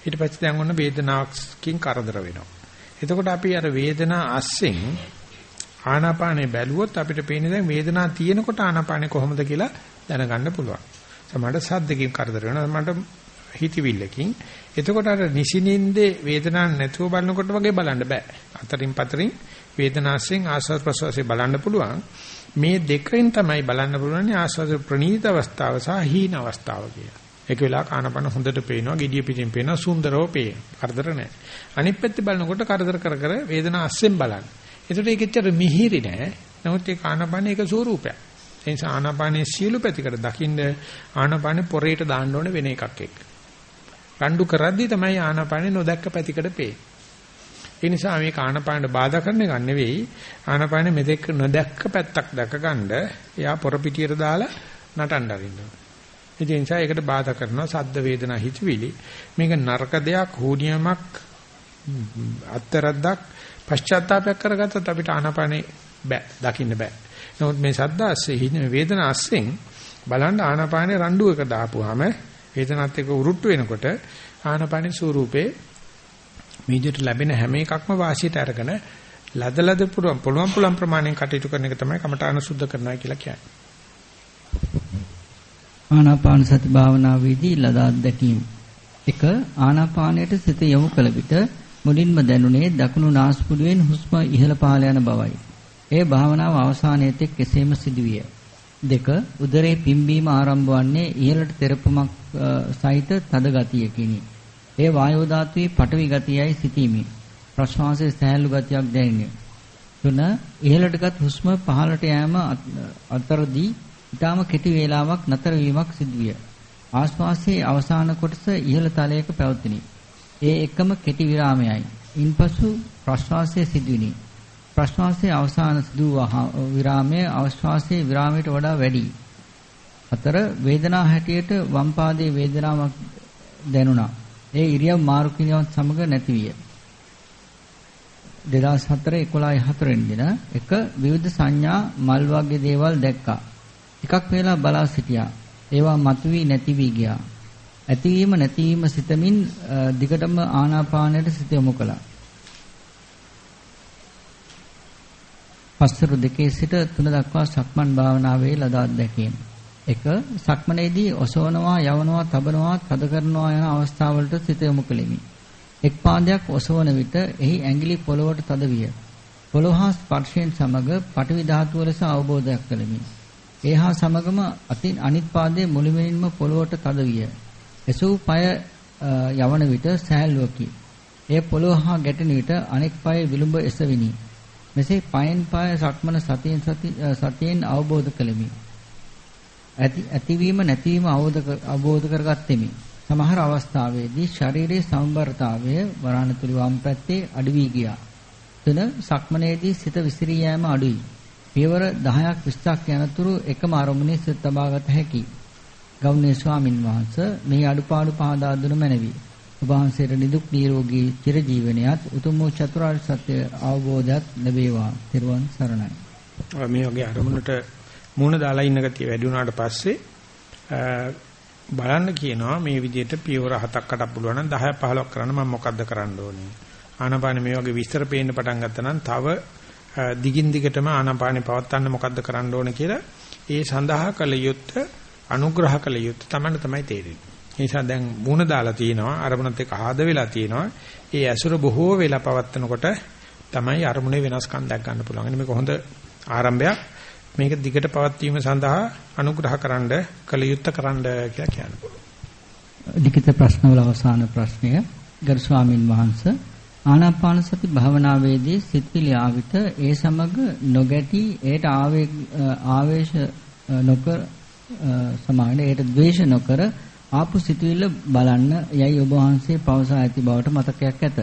ඊට පස්සේ දැන් ඔන්න වේදනාවකින් කරදර වෙනවා. එතකොට අපි අර වේදනා අස්සෙන් ආනාපානේ බැලුවොත් අපිට පේන්නේ දැන් වේදනාව තියෙනකොට ආනාපානේ කොහොමද කියලා දැනගන්න පුළුවන්. සමහරට සද්දකින් කරදර වෙනවා. සමහරට හිතවිල්ලකින්. එතකොට අර නිසිනින්දේ වේදනාවක් නැතුව බලනකොට වගේ බලන්න බෑ. අතරින් පතරින් වේදනාවෙන් ආස්වාද ප්‍රසවාසයේ බලන්න පුළුවන්. මේ දෙකෙන් තමයි බලන්න පුළුවන් ආස්වාද ප්‍රනීත අවස්ථාව සහ හීන අවස්ථාව කියලා. ඒක වෙලාවක ආනපන හොඳට පේනවා, gediya පිටින් පේනවා, සුන්දරව පේන. කරදර නැහැ. අනිත් පැත්තේ බලනකොට කරදර කර කර වේදනාව අස්සෙන් බලන්න. ඒකට ඒකෙච්චර මිහිරි නැහැ. නමුත් ඒ ආනපන ඒක ස්වරූපයක්. ඒ නිසා ආනපනේ සියලු පැතිකඩ දකින්න ආනපනේ පොරේට දාන්න ඕනේ වෙන එකක් එක්ක. රණ්ඩු කරද්දී තමයි ආනපනේ නොදැක්ක පැතිකඩ පේන්නේ. ඒ නිසා මේක ආනපානට බාධා කරන එක නෙවෙයි ආනපාන මෙතෙක් නොදැක්ක පැත්තක් දැකගන්න එයා පොර පිටියට දාලා නටන්න අරින්නවා. ඒ නිසා ඒකට බාධා කරනවා සද්ද වේදනා හිතවිලි. මේක නරක දෙයක් හෝනියමක් අත්තරද්දක් පශ්චාත්තාවයක් කරගත්තත් අපිට ආනාපානේ බෑ දකින්න බෑ. නමුත් මේ සද්ද ASCII හින වේදනා ASCIIෙන් බලන්න ආනාපානේ රණ්ඩු එක දාපුවාම වේදනත් එක්ක උරුට්ටු වෙනකොට ආනාපානේ ස්වරූපේ මීඩියට ලැබෙන හැම එකක්ම වාසියට අරගෙන ලදලද පුළුවන් පුළුවන් පුළුවන් ප්‍රමාණයෙන් කටයුතු කරන එක තමයි කමඨාන සුද්ධ කරනවා කියලා කියන්නේ. ආනාපාන සති භාවනාවේදී ලද අත්දැකීම් 1 ආනාපානයට සිත යොමු කළ විට මුලින්ම දැනුනේ දකුණු නාස්පුඩුවෙන් හුස්ම ඉහළ පහළ යන බවයි. ඒ භාවනාව අවසානයේ තෙක් එසේම සිදුවිය. 2 උදරේ පිම්බීම ආරම්භ වන්නේ ඉහළට තෙරපමක් සහිත තද ගතියකිනි. ඒ වායෝ ධාතුවේ පටවි ගතියයි සිටීමි. ප්‍රශ්වාසයේ සහැල්ලු ගතියක් දැනිනේ. තුන ඉහළටගත් හුස්ම පහළට යෑම අතරදී ඊටාම කෙටි වේලාවක් නතර වීමක් සිදුවිය. ආශ්වාසයේ අවසාන කොටස ඉහළ තලයක පැවතිනි. ඒ එකම කෙටි විරාමයයි. ඉන්පසු ප්‍රශ්වාසයේ සිදුවිනි. ප්‍රශ්වාසයේ අවසාන සිදු විරාමය ආශ්වාසයේ විරාමයට වඩා වැඩි. අතර වේදනා හැටියට වම් පාදයේ වේදනාවක් දැනුණා. ඒ ඉරියව් මාරු කිරීමත් සමග නැති විය. 2004 11 4 වෙනි දින එක විවිධ සංඥා මල් වගේ දේවල් දැක්කා. ටිකක් වෙලා බලා සිටියා. ඒවා මතුවී නැති වී ගියා. ඇතිවීම නැතිවීම සිතමින් දිගටම ආනාපානයට සිත යොමු කළා. පස්තර දෙකේ සිට තුන දක්වා සක්මන් භාවනාවේ ලද අත්දැකීම්. 1. සක්මනේදී ඔසවනවා, යවනවා, තබනවා, තද කරනවා යන අවස්ථාවලට සිත යොමු කෙලිමි. එක් පාදයක් ඔසවන විට එහි ඇඟිලි පොළවට තද විය. පොළොව හා ස්පර්ශයෙන් සමග පටවි ධාතුව ලෙස අවබෝධයක් කළෙමි. ඒ හා සමගම අතින් අනිත් පාදයේ මුළුමනින්ම පොළොවට තද විය. එසූ পায় යවන විට සෑල්ලුවකි. ඒ පොළොව හා ගැටෙන විට අනෙක් පායේ විලුඹ එසවිනි. මෙසේ පයෙන් පාය සක්මන සතියෙන් සතියෙන් අවබෝධ කළෙමි. ඇති ඇතිවීම නැතිවීම අවබෝධ කරගත්තෙමි. සමහර අවස්ථාවේදී ශරීරයේ සම්බරතාවය වරාණතුලි වම් පැත්තේ අඩු වී ගියා. තුන සක්මනේදී සිත විසිරී යෑම අඩුයි. පියවර 10ක් 20ක් යනතුරු එකම අරමුණේ සිත තබාගත හැකි. ගෞණීය ස්වාමින් වහන්සේ මේ අඩුපාඩු පහදා දුන මැනවි. ඔබ වහන්සේට නිදුක් නිරෝගී චිරජීවනයත් උතුම් වූ චතුරාර්ය සත්‍ය අවබෝධයත් ලැබේවා. ත්වන් සරණයි. මේ වගේ අරමුණට මූණ දාලා ඉන්න ගතිය වැඩි වුණාට පස්සේ බලන්න කියනවා මේ විදිහට පියවර හතක් අටක් පුළුවන් නම් 10ක් 15ක් කරන්න මම මොකද්ද කරන්න ඕනේ ආනාපාන මේ වගේ විස්තර පේන්න පටන් ගත්තා නම් තව දිගින් දිගටම ආනාපානෙ පවත්වන්න මොකද්ද කරන්න ඕනේ කියලා ඒ සඳහා කළ යුත්තේ අනුග්‍රහ කළ යුත්තේ තමයි තමයි තේරෙන්නේ. ඒ නිසා දැන් මුණ දාලා තිනවා අරමුණත් එක්ක ආද වෙලා තිනවා. ඒ ඇසුර බොහෝ වෙලා පවත්නකොට තමයි අරමුණේ වෙනස්කම් දැක් ගන්න පුළුවන්. මේක හොඳ ආරම්භයක්. මේක දිගට පවත්වීම සඳහා අනුග්‍රහකරනද කල යුත්තේ කරන්න කියලා කියනවා. ලිඛිත ප්‍රශ්නවල අවසාන ප්‍රශ්නය ගරු ස්වාමින් වහන්සේ ආනාපාන සති භාවනාවේදී සිත්විලි ආවිත ඒ සමග නොගැටි ඒට ආවේශ නොකර සමාන ඒට ද්වේෂ නොකර ආපු සිතුවිල්ල බලන්න යයි ඔබ වහන්සේ පවසා ඇති බවට මතකයක් ඇත.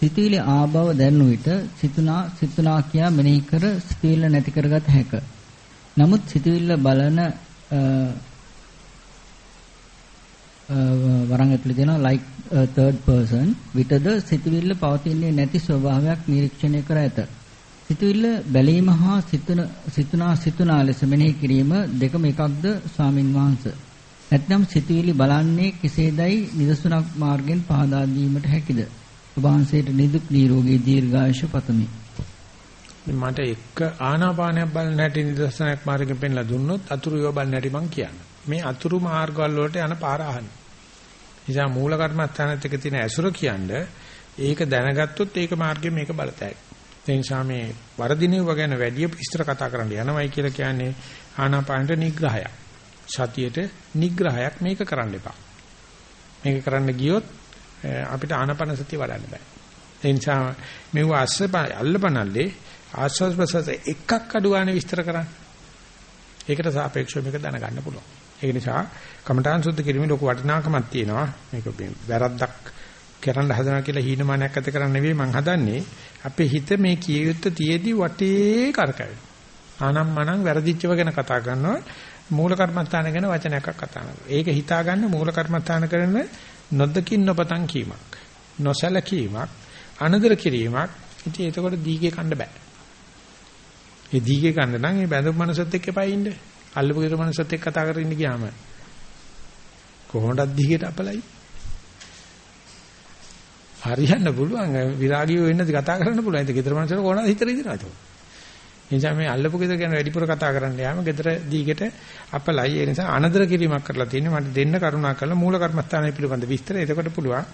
සිතුවිලි ආභව දැනුන විට සිතුනා සිතුනා කියා මෙනෙහි කර සිතුවිල්ල නැති කරගත හැකිය. නමුත් සිතුවිල්ල බලන වරන් ඇතුලේ තියෙනවා like a third person විතද සිතුවිල්ල පවතින්නේ නැති ස්වභාවයක් නිරීක්ෂණය කර ඇත. සිතුවිල්ල බැලීම හා සිතුන සිතුනා සිතුනා ලෙස මෙනෙහි කිරීම දෙකම එකක්ද ස්වාමින් වහන්සේ. නැත්නම් සිතුවිලි බලන්නේ කෙසේදයි නිදසුනක් මාර්ගෙන් පහදා දීමට හැකිද? ඔබ වහන්සේට නිදුක් නිරෝගී දීර්ඝායුෂ පතමි. මට එක ආනාපානයක් බලන්න හැටි නිදර්ශනයක් මාර්ගෙන් පෙන්ලා දුන්නොත් අතුරු ඒවා බලන්න හැටි මං කියන්න. මේ අතුරු මාර්ගවල වලට යන පාර අහන්න. නිසා මූල කර්මස්ථානත් එක්ක තියෙන ඇසුර කියන්නේ ඒක දැනගත්තොත් ඒක මාර්ගයෙන් මේක බලතයි. ඒ නිසා මේ වර්ධිනේව ගැන වැඩි විස්තර කතා කරන්න යනවයි කියලා කියන්නේ ආනාපානට නිග්‍රහයක්. සතියට නිග්‍රහයක් මේක කරන්න එපා. මේක කරන්න ගියොත් අපිට ආනාපාන සතිය වඩන්න බෑ. ඒ නිසා මෙව අස්සප අල්ලපනල්ලේ ආස්වාද ප්‍රසස් එකක් අඩු ගන්න විස්තර කරන්න. ඒකට සාපේක්ෂව මේක දැනගන්න පුළුවන්. ඒ නිසා කමඨාන් සුද්ධ කිරීමේ ලොකු වටිනාකමක් තියෙනවා. මේක වැරද්දක් කරන්න හදනවා කියලා හීනමානයක් ඇති කරන්න නෙවෙයි මම හදන්නේ. අපේ හිත මේ කියෙයුත්ත තියේදී වටේ කරකැවෙන. ආනම්මනම් වැරදිච්චව ගැන කතා කරනවා. මූල කර්මස්ථාන ගැන වචනයක් කතා කරනවා. ඒක හිතාගන්න මූල කර්මස්ථාන කරන නොදකින් නොපතන් කීමක්. නොසලකීමක්, අනදර කිරීමක්. ඉතින් එතකොට දීගේ කන්න බෑ. ඒ දීගේ කන්න නම් ඒ බැඳපු මනසත් එක්ක එපා ඉන්න. අල්ලපු ගෙදර මනසත් එක්ක කතා කරගෙන ඉන්න ගියාම කොහොමද දීගේට අපලයි? හරියන්න පුළුවන් විරාගීව වෙන්න කතා කරන්න පුළුවන්. ඒක ගෙදර මනසට කොහොමද හිතර ඉදිනවා ඒක. එනිසා මේ අල්ලපු ගෙදර ගැන වැඩිපුර කතා කරන්න යාම ගෙදර දීගෙට අපලයි. ඒ නිසා අනදර කිරීමක් කරලා තියෙන්නේ මට දෙන්න කරුණා කරලා මූල කර්මස්ථානය පිළිබඳ විස්තර. එතකොට පුළුවන්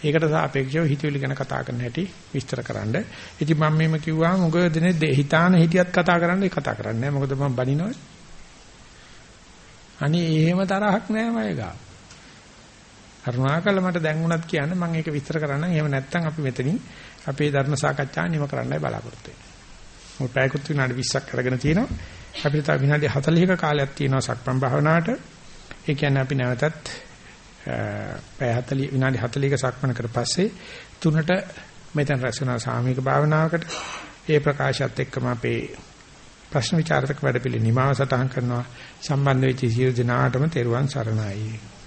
ඒකට සාපේක්ෂව හිතවිලි ගැන කතා කරන්න හැටි විස්තර කරන්න. ඉතින් මම මේම කිව්වම උග දිනේ හිතාන හිටියත් කතා කරන්න ඒ කතා කරන්නේ නැහැ. මොකද මම බනිනවා. අනේ එහෙම තරහක් නැහැ මම ගා. කරුණාකරලා මට දැන් උනත් කියන්න මම ඒක විස්තර කරන්නම්. එහෙම නැත්නම් අපි මෙතනින් අපේ ධර්ම සාකච්ඡා නිම කරන්නයි බලාපොරොත්තු වෙන්නේ. මොකද පැයකුත් විනාඩි 20ක් අරගෙන තියෙනවා. අපිට තව විනාඩි 40ක කාලයක් තියෙනවා සක්මන් භාවනාවට. ඒ කියන්නේ අපි නැවතත් පැය 40 විනාඩි 40ක සක්මන කර පස්සේ තුනට මෙතන රැස් වෙනා සාමීක භාවනාවකට. ඒ ප්‍රකාශයත් එක්කම අපේ ප්‍රශ්න විචාරක වැඩපිළි නිමාව සටහන් කරනවා. සම්බන්ධ වෙච්ච සියලු දෙනාටම තෙරුවන් සරණයි.